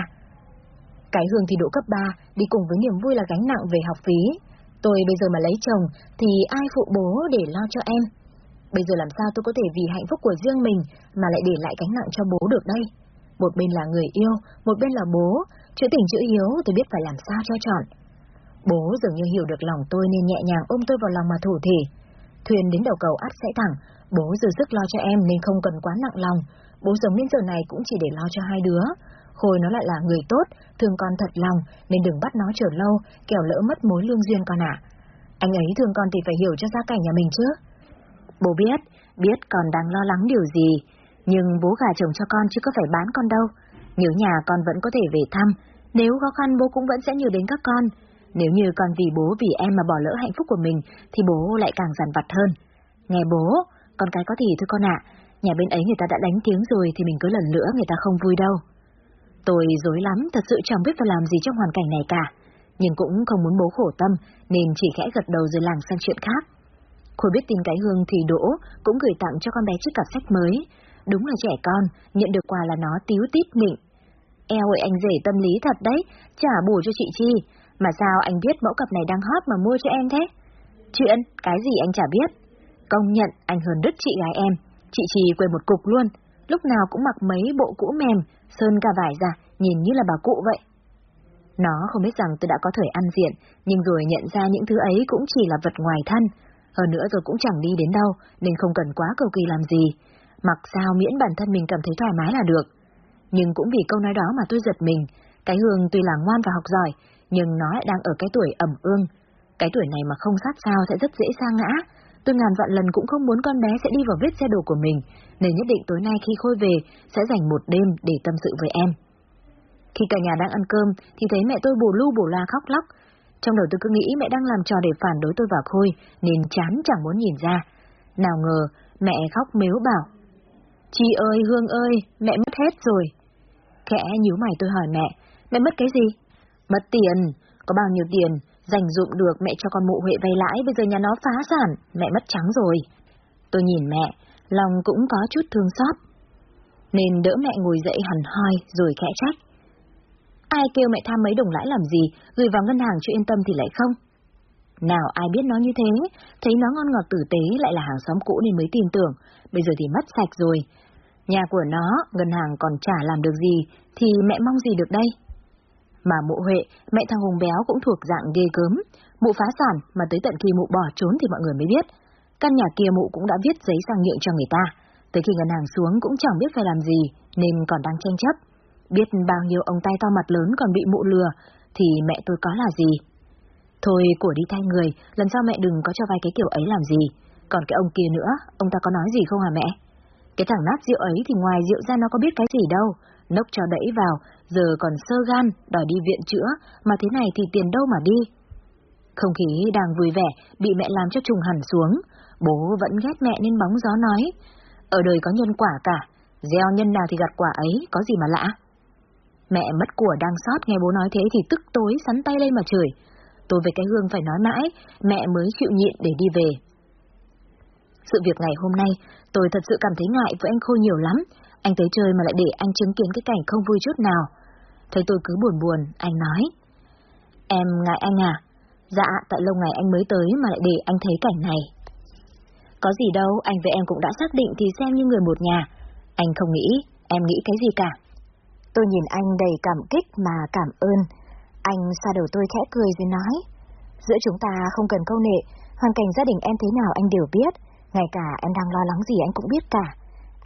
Speaker 1: Cái hương thì độ cấp 3, đi cùng với niềm vui là gánh nặng về học phí. Tôi bây giờ mà lấy chồng, thì ai phụ bố để lo cho em? Bây giờ làm sao tôi có thể vì hạnh phúc của riêng mình mà lại để lại gánh nặng cho bố được đây? Một bên là người yêu, một bên là bố, chữ tình chữ hiếu tôi biết phải làm sao cho chọn. Bố dường như hiểu được lòng tôi nên nhẹ nhàng ôm tôi vào lòng mà thủ thỉ. Thuyền đến đầu cầu ắt sẽ thẳng, bố dư sức lo cho em nên không cần quá nặng lòng. Bố sống đến giờ này cũng chỉ để lo cho hai đứa. Khôi nó lại là người tốt, thương con thật lòng, nên đừng bắt nó chờ lâu, kẻo lỡ mất mối lương duyên con ạ. Anh ấy thương con thì phải hiểu cho gia cảnh nhà mình chứ. Bố biết, biết còn đang lo lắng điều gì, nhưng bố gà chồng cho con chứ có phải bán con đâu. Nhớ nhà con vẫn có thể về thăm, nếu khó khăn bố cũng vẫn sẽ nhớ đến các con. Nếu như con vì bố vì em mà bỏ lỡ hạnh phúc của mình, thì bố lại càng giàn vặt hơn. Nghe bố, con cái có thì thôi con ạ, nhà bên ấy người ta đã đánh tiếng rồi thì mình cứ lần nữa người ta không vui đâu. Tôi dối lắm, thật sự chẳng biết phải làm gì trong hoàn cảnh này cả, nhưng cũng không muốn bố khổ tâm, nên chỉ khẽ gật đầu rồi làng sang chuyện khác. Khôi biết tin cái hương thì đỗ, cũng gửi tặng cho con bé chiếc cặp sách mới. Đúng là trẻ con, nhận được quà là nó tíu tít nịnh. Eo ơi anh rể tâm lý thật đấy, trả bù cho chị Chi, mà sao anh biết mẫu cặp này đang hot mà mua cho em thế? Chuyện, cái gì anh chả biết. Công nhận anh hơn đứt chị gái em, chị Chi quên một cục luôn, lúc nào cũng mặc mấy bộ cũ mềm, sơn cả vải ra, nhìn như là bà cụ vậy. Nó không biết rằng tôi đã có thời ăn diện, nhưng rồi nhận ra những thứ ấy cũng chỉ là vật ngoài thân. Hơn nữa rồi cũng chẳng đi đến đâu, nên không cần quá cầu kỳ làm gì. Mặc sao miễn bản thân mình cảm thấy thoải mái là được. Nhưng cũng vì câu nói đó mà tôi giật mình. Cái Hương tuy là ngoan và học giỏi, nhưng nó lại đang ở cái tuổi ẩm ương. Cái tuổi này mà không sát sao sẽ rất dễ sa ngã. Tôi ngàn vạn lần cũng không muốn con bé sẽ đi vào vết xe đổ của mình, nên nhất định tối nay khi Khôi về sẽ dành một đêm để tâm sự với em. Khi cả nhà đang ăn cơm thì thấy mẹ tôi bù lu bù la khóc lóc. Trong đầu tôi cứ nghĩ mẹ đang làm trò để phản đối tôi và Khôi, nên chán chẳng muốn nhìn ra. Nào ngờ, mẹ khóc mếu bảo. Chị ơi, Hương ơi, mẹ mất hết rồi. Khẽ nhíu mày tôi hỏi mẹ, mẹ mất cái gì? Mất tiền, có bao nhiêu tiền, dành dụng được mẹ cho con mụ Huệ vay lãi, bây giờ nhà nó phá sản, mẹ mất trắng rồi. Tôi nhìn mẹ, lòng cũng có chút thương xót. Nên đỡ mẹ ngồi dậy hẳn hoi rồi khẽ trách. Ai kêu mẹ tham mấy đồng lãi làm gì, gửi vào ngân hàng cho yên tâm thì lại không? Nào ai biết nó như thế, thấy nó ngon ngọt tử tế lại là hàng xóm cũ nên mới tin tưởng, bây giờ thì mất sạch rồi. Nhà của nó, ngân hàng còn chả làm được gì, thì mẹ mong gì được đây? Mà mụ Huệ, mẹ thằng Hùng Béo cũng thuộc dạng ghê gớm. Mụ phá sản mà tới tận khi mụ bỏ trốn thì mọi người mới biết. Căn nhà kia mụ cũng đã viết giấy sang nhượng cho người ta. Tới khi ngân hàng xuống cũng chẳng biết phải làm gì, nên còn đang tranh chấp. Biết bao nhiêu ông tay to mặt lớn còn bị mụ lừa, thì mẹ tôi có là gì? Thôi của đi thay người, lần sau mẹ đừng có cho vay cái kiểu ấy làm gì. Còn cái ông kia nữa, ông ta có nói gì không hả mẹ? Cái thằng nát rượu ấy thì ngoài rượu ra nó có biết cái gì đâu. Nốc cho đẩy vào, giờ còn sơ gan, đòi đi viện chữa, mà thế này thì tiền đâu mà đi. Không khí đang vui vẻ, bị mẹ làm cho trùng hẳn xuống. Bố vẫn ghét mẹ nên bóng gió nói. Ở đời có nhân quả cả, gieo nhân nào thì gặt quả ấy, có gì mà lạ. Mẹ mất của đang sót nghe bố nói thế thì tức tối sắn tay lên mà chửi. Tôi về cái hương phải nói mãi, mẹ mới chịu nhịn để đi về. Sự việc ngày hôm nay, tôi thật sự cảm thấy ngại với anh Khôi nhiều lắm. Anh tới chơi mà lại để anh chứng kiến cái cảnh không vui chút nào. Thấy tôi cứ buồn buồn, anh nói. Em ngại anh à? Dạ, tại lâu ngày anh mới tới mà lại để anh thấy cảnh này. Có gì đâu, anh với em cũng đã xác định thì xem như người một nhà. Anh không nghĩ, em nghĩ cái gì cả. Tôi nhìn anh đầy cảm kích mà cảm ơn. Anh xa đầu tôi khẽ cười rồi nói. Giữa chúng ta không cần câu nệ, hoàn cảnh gia đình em thế nào anh đều biết. Ngay cả em đang lo lắng gì anh cũng biết cả.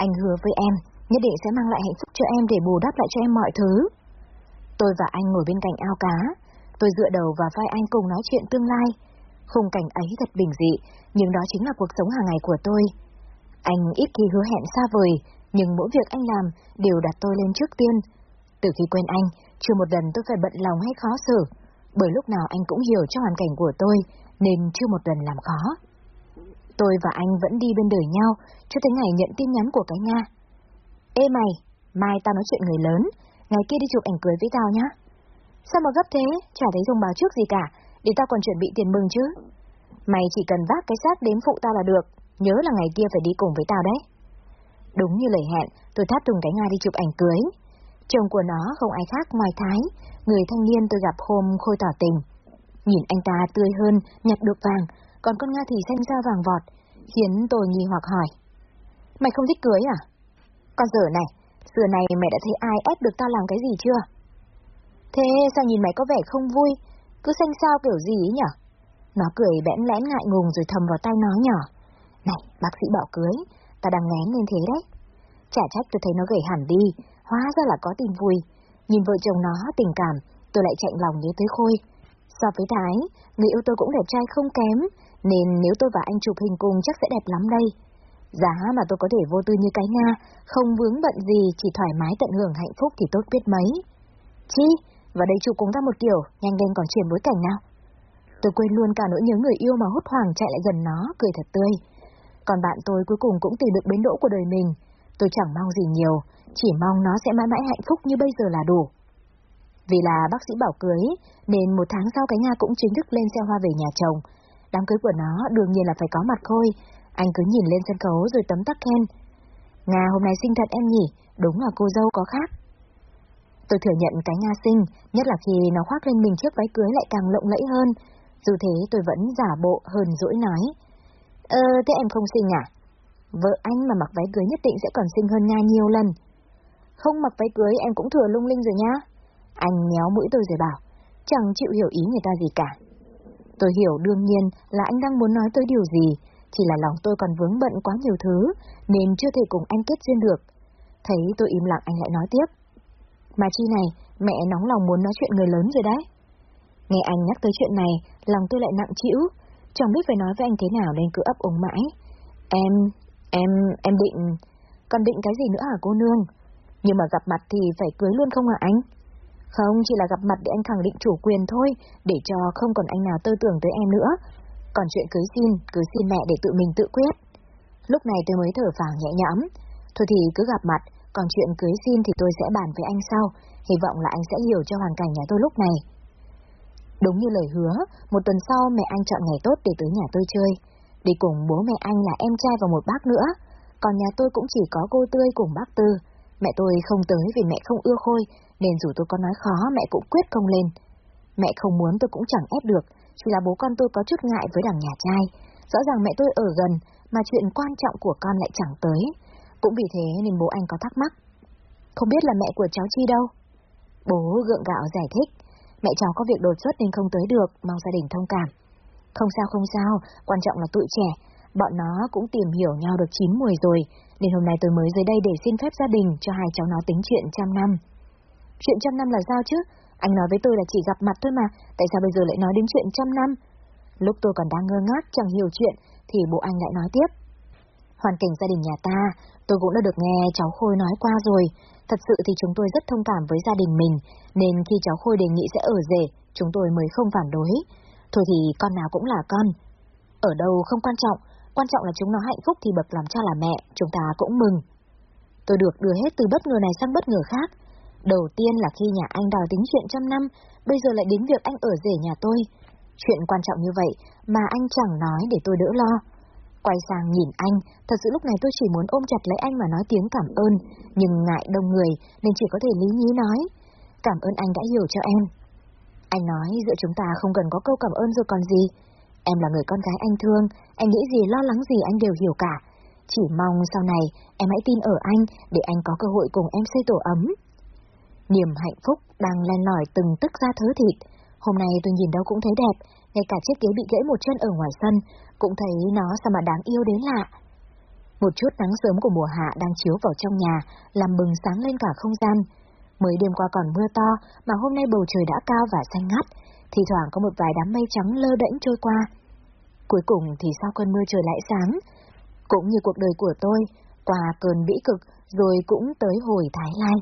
Speaker 1: Anh hứa với em, nhất định sẽ mang lại hạnh phúc cho em để bù đắp lại cho em mọi thứ. Tôi và anh ngồi bên cạnh ao cá. Tôi dựa đầu vào vai anh cùng nói chuyện tương lai. Khung cảnh ấy thật bình dị, nhưng đó chính là cuộc sống hàng ngày của tôi. Anh ít khi hứa hẹn xa vời, nhưng mỗi việc anh làm đều đặt tôi lên trước tiên. Từ khi quen anh, chưa một lần tôi phải bận lòng hay khó xử, bởi lúc nào anh cũng hiểu cho hoàn cảnh của tôi, nên chưa một lần làm khó. Tôi và anh vẫn đi bên đời nhau, cho tới ngày nhận tin nhắn của cái Nga. Ê mày, mai tao nói chuyện người lớn, ngày kia đi chụp ảnh cưới với tao nhá. Sao mà gấp thế, chả thấy thông báo trước gì cả, để tao còn chuẩn bị tiền mừng chứ. Mày chỉ cần vác cái xác đến phụ tao là được, nhớ là ngày kia phải đi cùng với tao đấy. Đúng như lời hẹn, tôi tháp tùng cái Nga đi chụp ảnh cưới. Chồng của nó không ai khác ngoài Thái, người thanh niên tôi gặp hôm khôi tỏ tình. Nhìn anh ta tươi hơn, nhặt được vàng, còn con Nga thì xanh da vàng vọt, khiến tôi nghi hoặc hỏi. Mày không thích cưới à? Con dở này, xưa này mày đã thấy ai ép được tao làm cái gì chưa? Thế sao nhìn mày có vẻ không vui, cứ xanh sao kiểu gì ấy nhở? Nó cười bẽn lẽn ngại ngùng rồi thầm vào tay nó nhỏ. Này, bác sĩ bảo cưới, ta đang ngén lên thế đấy. Chả trách tôi thấy nó gầy hẳn đi, hóa ra là có tình vui. Nhìn vợ chồng nó tình cảm, tôi lại chạy lòng nhớ tới Khôi. So với Thái, người yêu tôi cũng đẹp trai không kém, nên nếu tôi và anh chụp hình cùng chắc sẽ đẹp lắm đây. Giá mà tôi có thể vô tư như cái Nga, không vướng bận gì, chỉ thoải mái tận hưởng hạnh phúc thì tốt biết mấy. Chi? Và đây chụp cùng ta một kiểu, nhanh lên còn chuyển bối cảnh nào. Tôi quên luôn cả nỗi nhớ người yêu mà hốt hoảng chạy lại gần nó, cười thật tươi. Còn bạn tôi cuối cùng cũng tìm được bến đỗ của đời mình. Tôi chẳng mong gì nhiều, chỉ mong nó sẽ mãi mãi hạnh phúc như bây giờ là đủ. Vì là bác sĩ bảo cưới, nên một tháng sau cái Nga cũng chính thức lên xe hoa về nhà chồng. Đám cưới của nó đương nhiên là phải có mặt khôi, anh cứ nhìn lên sân khấu rồi tấm tắc khen. Nga hôm nay xinh thật em nhỉ, đúng là cô dâu có khác. Tôi thừa nhận cái Nga xinh, nhất là khi nó khoác lên mình chiếc váy cưới lại càng lộng lẫy hơn. Dù thế tôi vẫn giả bộ hờn dỗi nói. Ờ, thế em không xinh à? Vợ anh mà mặc váy cưới nhất định sẽ còn xinh hơn Nga nhiều lần. Không mặc váy cưới em cũng thừa lung linh rồi nhá. Anh nhéo mũi tôi rồi bảo, chẳng chịu hiểu ý người ta gì cả. Tôi hiểu đương nhiên là anh đang muốn nói tới điều gì, chỉ là lòng tôi còn vướng bận quá nhiều thứ, nên chưa thể cùng anh kết duyên được. Thấy tôi im lặng anh lại nói tiếp. Mà chi này, mẹ nóng lòng muốn nói chuyện người lớn rồi đấy. Nghe anh nhắc tới chuyện này, lòng tôi lại nặng chịu, chẳng biết phải nói với anh thế nào nên cứ ấp ống mãi. Em, em, em định... Còn định cái gì nữa hả cô nương? Nhưng mà gặp mặt thì phải cưới luôn không hả anh? Không, chỉ là gặp mặt để anh khẳng định chủ quyền thôi, để cho không còn anh nào tư tưởng tới em nữa. Còn chuyện cưới xin, cứ xin mẹ để tự mình tự quyết. Lúc này tôi mới thở phào nhẹ nhõm. Thôi thì cứ gặp mặt, còn chuyện cưới xin thì tôi sẽ bàn với anh sau, hy vọng là anh sẽ hiểu cho hoàn cảnh nhà tôi lúc này. Đúng như lời hứa, một tuần sau mẹ anh chọn ngày tốt để tới nhà tôi chơi. Đi cùng bố mẹ anh là em trai và một bác nữa, còn nhà tôi cũng chỉ có cô Tươi cùng bác Tư. Mẹ tôi không tới vì mẹ không ưa Khôi, nên dù tôi có nói khó mẹ cũng quyết không lên. Mẹ không muốn tôi cũng chẳng ép được, chỉ là bố con tôi có chút ngại với đằng nhà trai. Rõ ràng mẹ tôi ở gần, mà chuyện quan trọng của con lại chẳng tới. Cũng vì thế nên bố anh có thắc mắc. Không biết là mẹ của cháu Chi đâu? Bố gượng gạo giải thích. Mẹ cháu có việc đột xuất nên không tới được, mong gia đình thông cảm. Không sao không sao, quan trọng là tụi trẻ. Bọn nó cũng tìm hiểu nhau được chín mùi rồi, nên hôm nay tôi mới dưới đây để xin phép gia đình cho hai cháu nó tính chuyện trăm năm. Chuyện trăm năm là sao chứ? Anh nói với tôi là chỉ gặp mặt thôi mà, tại sao bây giờ lại nói đến chuyện trăm năm? Lúc tôi còn đang ngơ ngác chẳng hiểu chuyện, thì bố anh lại nói tiếp. Hoàn cảnh gia đình nhà ta, tôi cũng đã được nghe cháu Khôi nói qua rồi. Thật sự thì chúng tôi rất thông cảm với gia đình mình, nên khi cháu Khôi đề nghị sẽ ở rể, chúng tôi mới không phản đối. Thôi thì con nào cũng là con. Ở đâu không quan trọng, quan trọng là chúng nó hạnh phúc thì bậc làm cha là mẹ, chúng ta cũng mừng. Tôi được đưa hết từ bất ngờ này sang bất ngờ khác. Đầu tiên là khi nhà anh đòi tính chuyện trăm năm, bây giờ lại đến việc anh ở rể nhà tôi. Chuyện quan trọng như vậy mà anh chẳng nói để tôi đỡ lo. Quay sang nhìn anh, thật sự lúc này tôi chỉ muốn ôm chặt lấy anh mà nói tiếng cảm ơn, nhưng ngại đông người nên chỉ có thể lý nhí nói. Cảm ơn anh đã hiểu cho em. Anh nói giữa chúng ta không cần có câu cảm ơn rồi còn gì. Em là người con gái anh thương, anh nghĩ gì lo lắng gì anh đều hiểu cả. Chỉ mong sau này em hãy tin ở anh để anh có cơ hội cùng em xây tổ ấm. Niềm hạnh phúc đang len lỏi từng tức ra thớ thịt. Hôm nay tôi nhìn đâu cũng thấy đẹp, ngay cả chiếc ghế bị gãy một chân ở ngoài sân, cũng thấy nó sao mà đáng yêu đến lạ. Một chút nắng sớm của mùa hạ đang chiếu vào trong nhà, làm bừng sáng lên cả không gian. Mới đêm qua còn mưa to, mà hôm nay bầu trời đã cao và xanh ngắt, thì thoảng có một vài đám mây trắng lơ đễnh trôi qua. Cuối cùng thì sau cơn mưa trời lại sáng, cũng như cuộc đời của tôi, qua cơn bĩ cực rồi cũng tới hồi thái lai.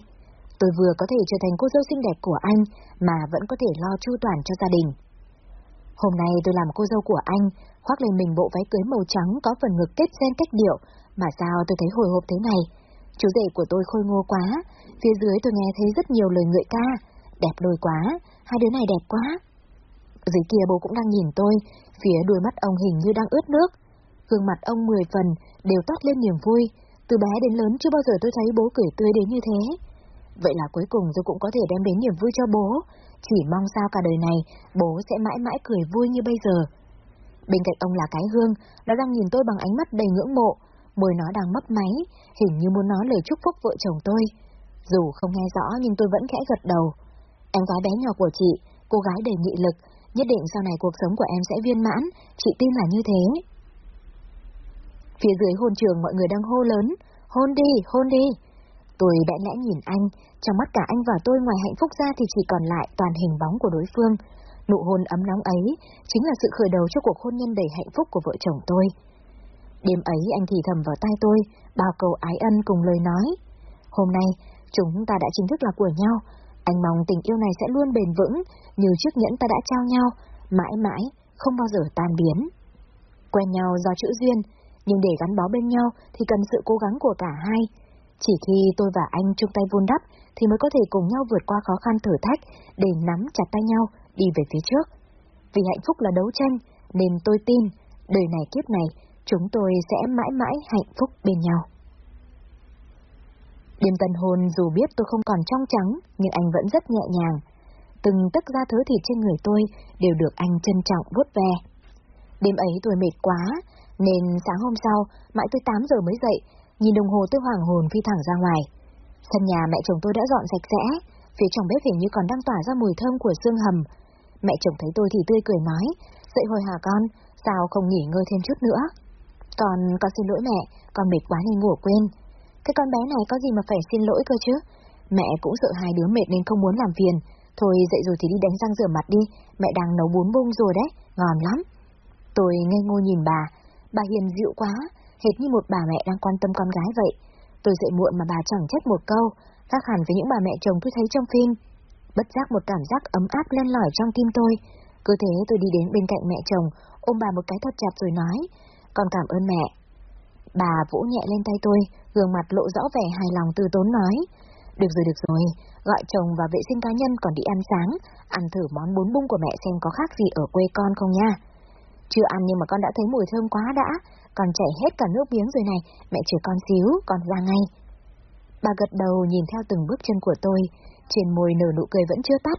Speaker 1: Tôi vừa có thể trở thành cô dâu xinh đẹp của anh, mà vẫn có thể lo chu toàn cho gia đình. Hôm nay tôi làm cô dâu của anh, khoác lên mình bộ váy cưới màu trắng có phần ngực kết ren cách điệu, mà sao tôi thấy hồi hộp thế này. Chú rể của tôi khôi ngô quá, phía dưới tôi nghe thấy rất nhiều lời ngợi ca, đẹp đôi quá, hai đứa này đẹp quá. Dưới kia bố cũng đang nhìn tôi, phía đuôi mắt ông hình như đang ướt nước. Gương mặt ông mười phần đều toát lên niềm vui, từ bé đến lớn chưa bao giờ tôi thấy bố cười tươi đến như thế. Vậy là cuối cùng tôi cũng có thể đem đến niềm vui cho bố, chỉ mong sao cả đời này bố sẽ mãi mãi cười vui như bây giờ. Bên cạnh ông là cái hương, nó đang nhìn tôi bằng ánh mắt đầy ngưỡng mộ, môi nó đang mấp máy, hình như muốn nói lời chúc phúc vợ chồng tôi. Dù không nghe rõ nhưng tôi vẫn khẽ gật đầu. Em gái bé nhỏ của chị, cô gái đầy nghị lực, nhất định sau này cuộc sống của em sẽ viên mãn, chị tin là như thế. Phía dưới hôn trường mọi người đang hô lớn, hôn đi, hôn đi. Tôi đã lẽ nhìn anh, trong mắt cả anh và tôi ngoài hạnh phúc ra thì chỉ còn lại toàn hình bóng của đối phương. Nụ hôn ấm nóng ấy chính là sự khởi đầu cho cuộc hôn nhân đầy hạnh phúc của vợ chồng tôi. Đêm ấy anh thì thầm vào tai tôi, bao câu ái ân cùng lời nói. Hôm nay, chúng ta đã chính thức là của nhau. Anh mong tình yêu này sẽ luôn bền vững, như chiếc nhẫn ta đã trao nhau, mãi mãi, không bao giờ tan biến. Quen nhau do chữ duyên, nhưng để gắn bó bên nhau thì cần sự cố gắng của cả hai. Chỉ khi tôi và anh chung tay vun đắp thì mới có thể cùng nhau vượt qua khó khăn thử thách để nắm chặt tay nhau đi về phía trước. Vì hạnh phúc là đấu tranh, nên tôi tin, đời này kiếp này, chúng tôi sẽ mãi mãi hạnh phúc bên nhau. Đêm tân hôn dù biết tôi không còn trong trắng, nhưng anh vẫn rất nhẹ nhàng. Từng tức ra thứ thịt trên người tôi đều được anh trân trọng vuốt ve. Đêm ấy tôi mệt quá, nên sáng hôm sau, mãi tới 8 giờ mới dậy, nhìn đồng hồ tôi hoàng hồn phi thẳng ra ngoài. Sân nhà mẹ chồng tôi đã dọn sạch sẽ, phía trong bếp hình như còn đang tỏa ra mùi thơm của xương hầm. Mẹ chồng thấy tôi thì tươi cười nói, dậy hồi hả con, sao không nghỉ ngơi thêm chút nữa? còn, con xin lỗi mẹ, con mệt quá nên ngủ quên. Cái con bé này có gì mà phải xin lỗi cơ chứ? Mẹ cũng sợ hai đứa mệt nên không muốn làm phiền. Thôi dậy rồi thì đi đánh răng rửa mặt đi, mẹ đang nấu bún bông rồi đấy, ngon lắm. Tôi ngây ngô nhìn bà, bà hiền dịu quá, hệt như một bà mẹ đang quan tâm con gái vậy. Tôi dậy muộn mà bà chẳng trách một câu, khác hẳn với những bà mẹ chồng tôi thấy trong phim. Bất giác một cảm giác ấm áp lên lỏi trong tim tôi. Cứ thế tôi đi đến bên cạnh mẹ chồng, ôm bà một cái thật chặt rồi nói, con cảm ơn mẹ. Bà vỗ nhẹ lên tay tôi, gương mặt lộ rõ vẻ hài lòng từ tốn nói, được rồi được rồi, gọi chồng và vệ sinh cá nhân còn đi ăn sáng, ăn thử món bún bung của mẹ xem có khác gì ở quê con không nha. Chưa ăn nhưng mà con đã thấy mùi thơm quá đã, còn chảy hết cả nước miếng rồi này, mẹ chờ con xíu, con ra ngay. Bà gật đầu nhìn theo từng bước chân của tôi, trên môi nở nụ cười vẫn chưa tắt.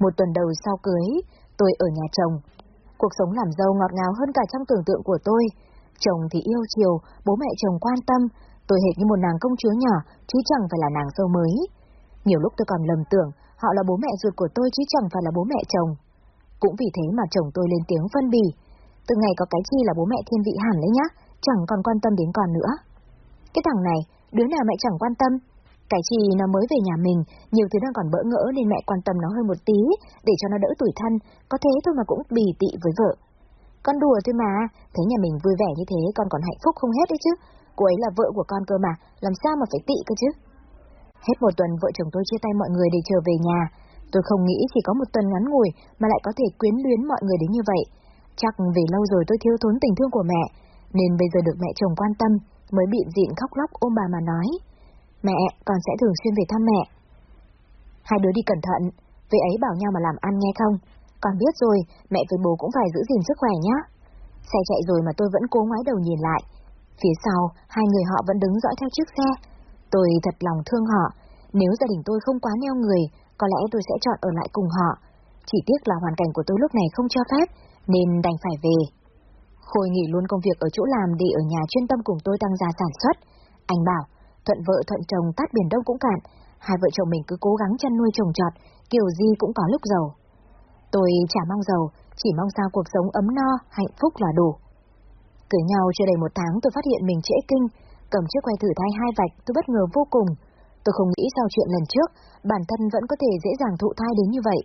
Speaker 1: Một tuần đầu sau cưới, tôi ở nhà chồng. Cuộc sống làm dâu ngọt ngào hơn cả trong tưởng tượng của tôi. Chồng thì yêu chiều, bố mẹ chồng quan tâm, tôi hệt như một nàng công chúa nhỏ, chứ chẳng phải là nàng dâu mới. Nhiều lúc tôi còn lầm tưởng, họ là bố mẹ ruột của tôi chứ chẳng phải là bố mẹ chồng. Cũng vì thế mà chồng tôi lên tiếng phân bì. Từ ngày có cái chi là bố mẹ thiên vị hẳn đấy nhá, chẳng còn quan tâm đến con nữa. Cái thằng này, đứa nào mẹ chẳng quan tâm. Cái chi nó mới về nhà mình, nhiều thứ đang còn bỡ ngỡ nên mẹ quan tâm nó hơn một tí, để cho nó đỡ tủi thân, có thế thôi mà cũng bì tị với vợ. Con đùa thôi mà, thấy nhà mình vui vẻ như thế con còn hạnh phúc không hết đấy chứ. Cô ấy là vợ của con cơ mà, làm sao mà phải tị cơ chứ. Hết một tuần vợ chồng tôi chia tay mọi người để trở về nhà. Tôi không nghĩ chỉ có một tuần ngắn ngủi mà lại có thể quyến luyến mọi người đến như vậy. Chắc vì lâu rồi tôi thiếu thốn tình thương của mẹ, nên bây giờ được mẹ chồng quan tâm, mới bị dịn khóc lóc ôm bà mà nói. Mẹ, con sẽ thường xuyên về thăm mẹ. Hai đứa đi cẩn thận, về ấy bảo nhau mà làm ăn nghe không? Con biết rồi, mẹ với bố cũng phải giữ gìn sức khỏe nhá. Xe chạy rồi mà tôi vẫn cố ngoái đầu nhìn lại. Phía sau, hai người họ vẫn đứng dõi theo chiếc xe. Tôi thật lòng thương họ. Nếu gia đình tôi không quá neo người, có lẽ tôi sẽ chọn ở lại cùng họ. Chỉ tiếc là hoàn cảnh của tôi lúc này không cho phép, nên đành phải về. Khôi nghỉ luôn công việc ở chỗ làm để ở nhà chuyên tâm cùng tôi tăng gia sản xuất. Anh bảo, thuận vợ thuận chồng tát biển đông cũng cạn, hai vợ chồng mình cứ cố gắng chăn nuôi trồng trọt, kiểu gì cũng có lúc giàu. Tôi chả mong giàu, chỉ mong sao cuộc sống ấm no, hạnh phúc là đủ. Cưới nhau chưa đầy một tháng tôi phát hiện mình trễ kinh, cầm chiếc que thử thai hai vạch tôi bất ngờ vô cùng. Tôi không nghĩ sau chuyện lần trước, bản thân vẫn có thể dễ dàng thụ thai đến như vậy.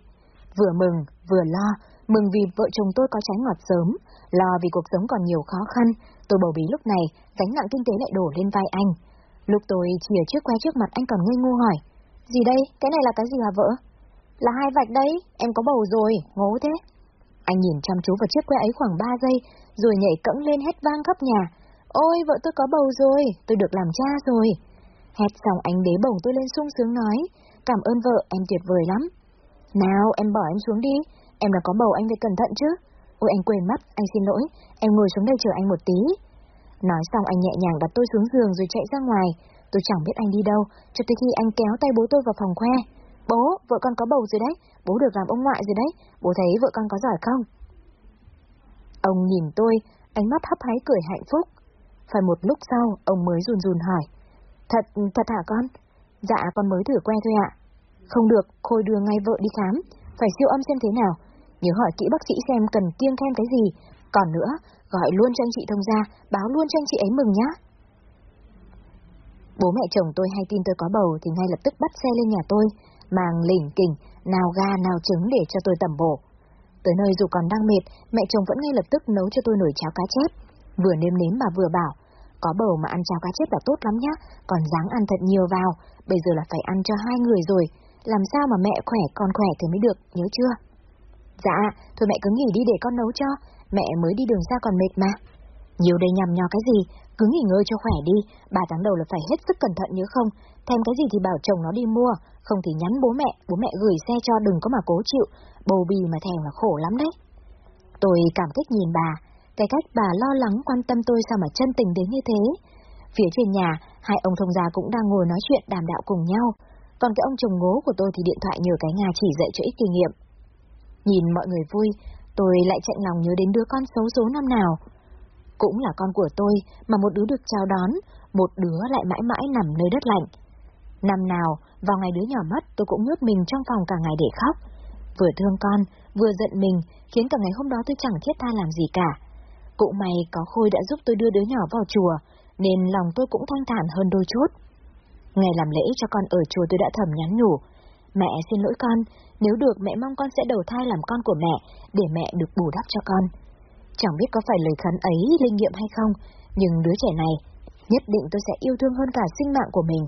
Speaker 1: Vừa mừng, vừa lo, mừng vì vợ chồng tôi có trái ngọt sớm, lo vì cuộc sống còn nhiều khó khăn, tôi bầu bí lúc này, gánh nặng kinh tế lại đổ lên vai anh. Lúc tôi chỉ ở chiếc que trước mặt anh còn ngây ngô hỏi, gì đây, cái này là cái gì hả vợ? Là hai vạch đấy, em có bầu rồi, ngố thế. Anh nhìn chăm chú vào chiếc que ấy khoảng 3 giây, rồi nhảy cẫng lên hét vang khắp nhà. Ôi, vợ tôi có bầu rồi, tôi được làm cha rồi. Hét xong anh bế bổng tôi lên sung sướng nói, cảm ơn vợ, em tuyệt vời lắm. Nào, em bỏ em xuống đi, em đã có bầu anh phải cẩn thận chứ. Ôi anh quên mất, anh xin lỗi, em ngồi xuống đây chờ anh một tí. Nói xong anh nhẹ nhàng đặt tôi xuống giường rồi chạy ra ngoài. Tôi chẳng biết anh đi đâu, cho tới khi anh kéo tay bố tôi vào phòng khoe. Bố, vợ con có bầu rồi đấy, bố được làm ông ngoại rồi đấy, bố thấy vợ con có giỏi không? Ông nhìn tôi, ánh mắt hấp háy cười hạnh phúc. Phải một lúc sau, ông mới run run hỏi. Thật, thật hả con? Dạ, con mới thử que thôi ạ. Không được, Khôi đưa ngay vợ đi khám, phải siêu âm xem thế nào. Nhớ hỏi kỹ bác sĩ xem cần kiêng khem cái gì. Còn nữa, gọi luôn cho anh chị thông gia, báo luôn cho anh chị ấy mừng nhá. Bố mẹ chồng tôi hay tin tôi có bầu thì ngay lập tức bắt xe lên nhà tôi, mang lỉnh kỉnh, nào ga nào trứng để cho tôi tẩm bổ. Tới nơi dù còn đang mệt, mẹ chồng vẫn ngay lập tức nấu cho tôi nồi cháo cá chép. Vừa nêm nếm mà vừa bảo, có bầu mà ăn cháo cá chép là tốt lắm nhá, còn dáng ăn thật nhiều vào, bây giờ là phải ăn cho hai người rồi, làm sao mà mẹ khỏe con khỏe thì mới được, nhớ chưa? Dạ, thôi mẹ cứ nghỉ đi để con nấu cho, mẹ mới đi đường xa còn mệt mà. Nhiều đây nhằm nhò cái gì, cứ nghỉ ngơi cho khỏe đi, ba tháng đầu là phải hết sức cẩn thận nhớ không, thèm cái gì thì bảo chồng nó đi mua, không thì nhắn bố mẹ, bố mẹ gửi xe cho đừng có mà cố chịu, bầu bì mà thèm là khổ lắm đấy. Tôi cảm kích nhìn bà, cái cách bà lo lắng quan tâm tôi sao mà chân tình đến như thế. Phía trên nhà, hai ông thông gia cũng đang ngồi nói chuyện đàm đạo cùng nhau, còn cái ông chồng ngố của tôi thì điện thoại nhờ cái nhà chỉ dạy cho ít kinh nghiệm. Nhìn mọi người vui, tôi lại chạy lòng nhớ đến đứa con xấu số năm nào. Cũng là con của tôi, mà một đứa được chào đón, một đứa lại mãi mãi nằm nơi đất lạnh. Năm nào, vào ngày đứa nhỏ mất, tôi cũng nhốt mình trong phòng cả ngày để khóc. Vừa thương con, vừa giận mình, khiến cả ngày hôm đó tôi chẳng thiết tha làm gì cả. Cũng may có Khôi đã giúp tôi đưa đứa nhỏ vào chùa, nên lòng tôi cũng thanh thản hơn đôi chút. Ngày làm lễ cho con ở chùa tôi đã thầm nhắn nhủ. Mẹ xin lỗi con, nếu được mẹ mong con sẽ đầu thai làm con của mẹ, để mẹ được bù đắp cho con. Chẳng biết có phải lời khấn ấy linh nghiệm hay không, nhưng đứa trẻ này, nhất định tôi sẽ yêu thương hơn cả sinh mạng của mình.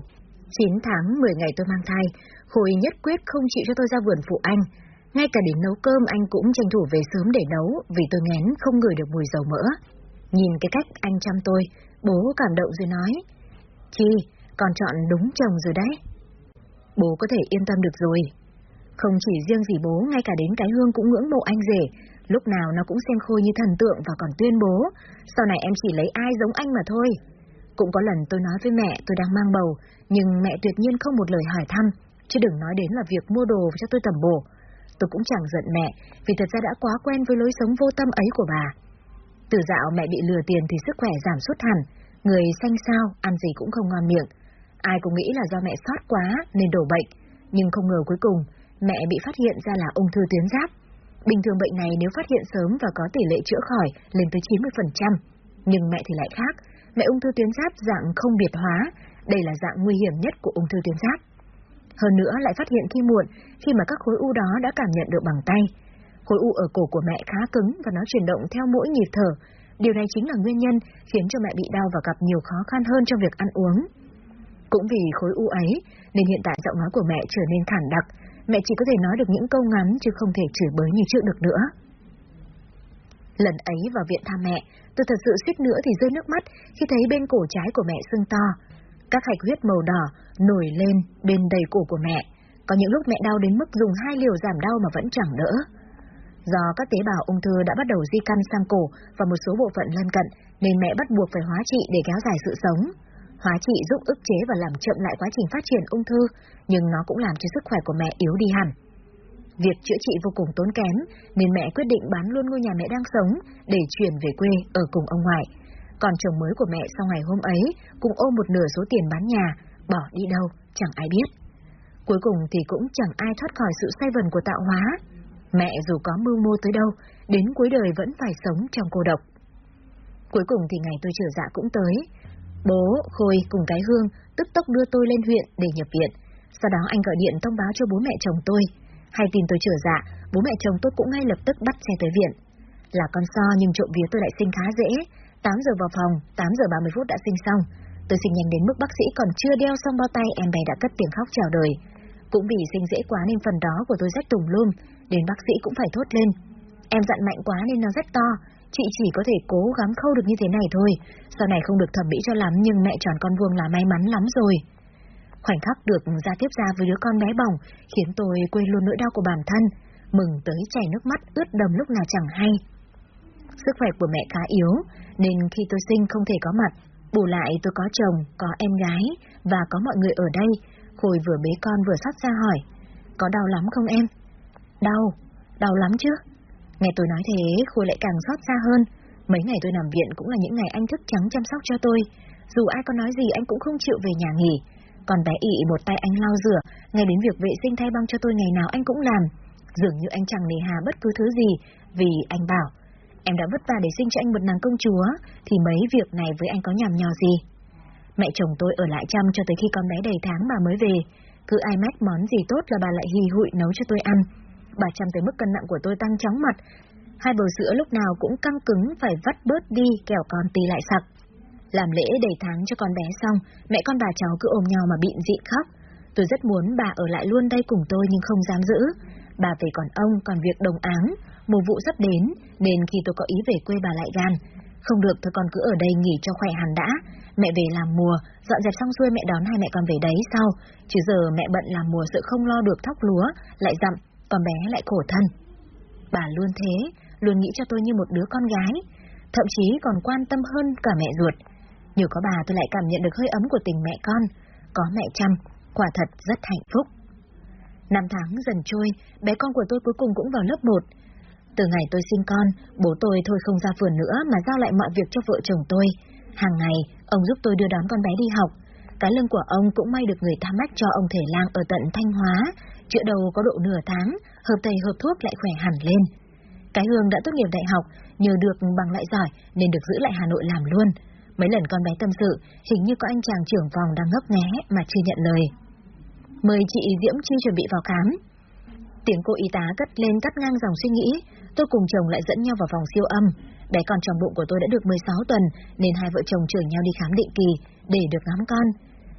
Speaker 1: 9 tháng 10 ngày tôi mang thai, Khôi nhất quyết không chịu cho tôi ra vườn phụ anh. Ngay cả đến nấu cơm anh cũng tranh thủ về sớm để nấu vì tôi ngén không ngửi được mùi dầu mỡ. Nhìn cái cách anh chăm tôi, bố cảm động rồi nói. Chi, con chọn đúng chồng rồi đấy. Bố có thể yên tâm được rồi. Không chỉ riêng gì bố, ngay cả đến cái hương cũng ngưỡng mộ anh rể, lúc nào nó cũng xem Khôi như thần tượng và còn tuyên bố, sau này em chỉ lấy ai giống anh mà thôi. Cũng có lần tôi nói với mẹ tôi đang mang bầu, nhưng mẹ tuyệt nhiên không một lời hỏi thăm, chứ đừng nói đến là việc mua đồ cho tôi tẩm bổ. Tôi cũng chẳng giận mẹ, vì thật ra đã quá quen với lối sống vô tâm ấy của bà. Từ dạo mẹ bị lừa tiền thì sức khỏe giảm sút hẳn, người xanh xao, ăn gì cũng không ngon miệng. Ai cũng nghĩ là do mẹ sót quá nên đổ bệnh, nhưng không ngờ cuối cùng mẹ bị phát hiện ra là ung thư tuyến giáp. Bình thường bệnh này nếu phát hiện sớm và có tỷ lệ chữa khỏi lên tới 90%. Nhưng mẹ thì lại khác, mẹ ung thư tuyến giáp dạng không biệt hóa, đây là dạng nguy hiểm nhất của ung thư tuyến giáp. Hơn nữa lại phát hiện khi muộn, khi mà các khối u đó đã cảm nhận được bằng tay. Khối u ở cổ của mẹ khá cứng và nó chuyển động theo mỗi nhịp thở. Điều này chính là nguyên nhân khiến cho mẹ bị đau và gặp nhiều khó khăn hơn trong việc ăn uống. Cũng vì khối u ấy, nên hiện tại giọng nói của mẹ trở nên thản đặc, mẹ chỉ có thể nói được những câu ngắn chứ không thể chửi bới như trước được nữa. Lần ấy vào viện thăm mẹ, tôi thật sự suýt nữa thì rơi nước mắt khi thấy bên cổ trái của mẹ sưng to. Các hạch huyết màu đỏ nổi lên bên đầy cổ của mẹ. Có những lúc mẹ đau đến mức dùng hai liều giảm đau mà vẫn chẳng đỡ. Do các tế bào ung thư đã bắt đầu di căn sang cổ và một số bộ phận lân cận, nên mẹ bắt buộc phải hóa trị để kéo dài sự sống. Hóa trị giúp ức chế và làm chậm lại quá trình phát triển ung thư, nhưng nó cũng làm cho sức khỏe của mẹ yếu đi hẳn. Việc chữa trị vô cùng tốn kém, nên mẹ quyết định bán luôn ngôi nhà mẹ đang sống để chuyển về quê ở cùng ông ngoại. Còn chồng mới của mẹ sau ngày hôm ấy cũng ôm một nửa số tiền bán nhà, bỏ đi đâu, chẳng ai biết. Cuối cùng thì cũng chẳng ai thoát khỏi sự say vần của tạo hóa. Mẹ dù có mưu mô tới đâu, đến cuối đời vẫn phải sống trong cô độc. Cuối cùng thì ngày tôi trở dạ cũng tới. Bố, Khôi cùng cái Hương tức tốc đưa tôi lên huyện để nhập viện. Sau đó anh gọi điện thông báo cho bố mẹ chồng tôi. Hay tin tôi trở dạ, bố mẹ chồng tôi cũng ngay lập tức bắt xe tới viện. Là con so nhưng trộm vía tôi lại sinh khá dễ. 8 giờ vào phòng, 8 giờ 30 phút đã sinh xong. Tôi sinh nhanh đến mức bác sĩ còn chưa đeo xong bao tay em bé đã cất tiếng khóc chào đời. Cũng vì sinh dễ quá nên phần đó của tôi rất tùng lum, đến bác sĩ cũng phải thốt lên. Em dặn mạnh quá nên nó rất to, chị chỉ có thể cố gắng khâu được như thế này thôi. Sau này không được thẩm mỹ cho lắm nhưng mẹ tròn con vuông là may mắn lắm rồi. Khoảnh khắc được ra tiếp ra với đứa con bé bỏng khiến tôi quên luôn nỗi đau của bản thân, mừng tới chảy nước mắt ướt đầm lúc nào chẳng hay. Sức khỏe của mẹ khá yếu, nên khi tôi sinh không thể có mặt. Bù lại tôi có chồng, có em gái và có mọi người ở đây. Khôi vừa bế con vừa sát ra hỏi, có đau lắm không em? Đau, đau lắm chứ. Nghe tôi nói thế, Khôi lại càng xót xa hơn. Mấy ngày tôi nằm viện cũng là những ngày anh thức trắng chăm sóc cho tôi. Dù ai có nói gì anh cũng không chịu về nhà nghỉ. Còn bé ị một tay anh lau rửa, ngay đến việc vệ sinh thay băng cho tôi ngày nào anh cũng làm. Dường như anh chẳng nề hà bất cứ thứ gì, vì anh bảo, em đã vất vả để sinh cho anh một nàng công chúa, thì mấy việc này với anh có nhằm nhò gì. Mẹ chồng tôi ở lại chăm cho tới khi con bé đầy tháng bà mới về. Cứ ai mách món gì tốt là bà lại hì hụi nấu cho tôi ăn. Bà chăm tới mức cân nặng của tôi tăng chóng mặt. Hai bầu sữa lúc nào cũng căng cứng phải vắt bớt đi kẻo con tì lại sặc. Làm lễ đầy tháng cho con bé xong, mẹ con bà cháu cứ ôm nhau mà bịn dị khóc. Tôi rất muốn bà ở lại luôn đây cùng tôi nhưng không dám giữ. Bà về còn ông, còn việc đồng áng, mùa vụ sắp đến, nên khi tôi có ý về quê bà lại gan. Không được tôi còn cứ ở đây nghỉ cho khỏe hẳn đã. Mẹ về làm mùa, dọn dẹp xong xuôi mẹ đón hai mẹ con về đấy sau. Chứ giờ mẹ bận làm mùa sợ không lo được thóc lúa, lại dặm, con bé lại khổ thân. Bà luôn thế, luôn nghĩ cho tôi như một đứa con gái, thậm chí còn quan tâm hơn cả mẹ ruột. Nhờ có bà tôi lại cảm nhận được hơi ấm của tình mẹ con, có mẹ chăm, quả thật rất hạnh phúc. Năm tháng dần trôi, bé con của tôi cuối cùng cũng vào lớp 1. Từ ngày tôi sinh con, bố tôi thôi không ra vườn nữa mà giao lại mọi việc cho vợ chồng tôi. Hàng ngày, ông giúp tôi đưa đón con bé đi học. Cái lưng của ông cũng may được người ta mách cho ông thể lang ở tận Thanh Hóa. Chữa đầu có độ nửa tháng, hợp thầy hợp thuốc lại khỏe hẳn lên. Cái Hương đã tốt nghiệp đại học, nhờ được bằng lại giỏi nên được giữ lại Hà Nội làm luôn. Mấy lần con bé tâm sự, hình như có anh chàng trưởng phòng đang ngấp nghé mà chưa nhận lời. Mời chị Diễm Chi chuẩn bị vào khám. Tiếng cô y tá cất lên cắt ngang dòng suy nghĩ, tôi cùng chồng lại dẫn nhau vào phòng siêu âm. Bé con trong bụng của tôi đã được 16 tuần, nên hai vợ chồng chở nhau đi khám định kỳ, để được ngắm con.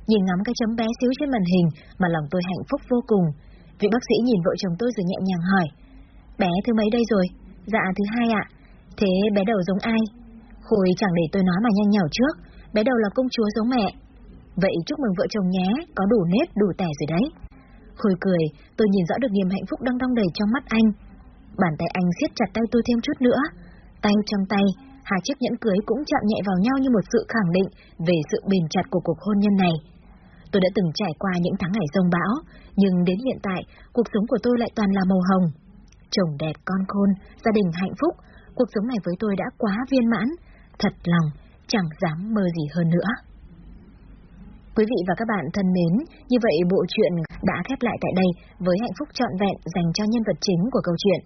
Speaker 1: Nhìn ngắm cái chấm bé xíu trên màn hình mà lòng tôi hạnh phúc vô cùng. Vị bác sĩ nhìn vợ chồng tôi rồi nhẹ nhàng hỏi. Bé thứ mấy đây rồi? Dạ thứ hai ạ. Thế bé đầu giống ai? Khôi chẳng để tôi nói mà nhanh nhảu trước, bé đầu là công chúa giống mẹ. Vậy chúc mừng vợ chồng nhé, có đủ nếp, đủ tẻ rồi đấy. Khôi cười, tôi nhìn rõ được niềm hạnh phúc đang đong đầy trong mắt anh. Bàn tay anh siết chặt tay tôi thêm chút nữa. Tay trong tay, hai chiếc nhẫn cưới cũng chạm nhẹ vào nhau như một sự khẳng định về sự bền chặt của cuộc hôn nhân này. Tôi đã từng trải qua những tháng ngày rông bão, nhưng đến hiện tại, cuộc sống của tôi lại toàn là màu hồng. Chồng đẹp con khôn, gia đình hạnh phúc, cuộc sống này với tôi đã quá viên mãn, thật lòng, chẳng dám mơ gì hơn nữa. Quý vị và các bạn thân mến, như vậy bộ truyện đã khép lại tại đây với hạnh phúc trọn vẹn dành cho nhân vật chính của câu chuyện.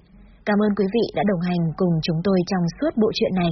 Speaker 1: Cảm ơn quý vị đã đồng hành cùng chúng tôi trong suốt bộ truyện này.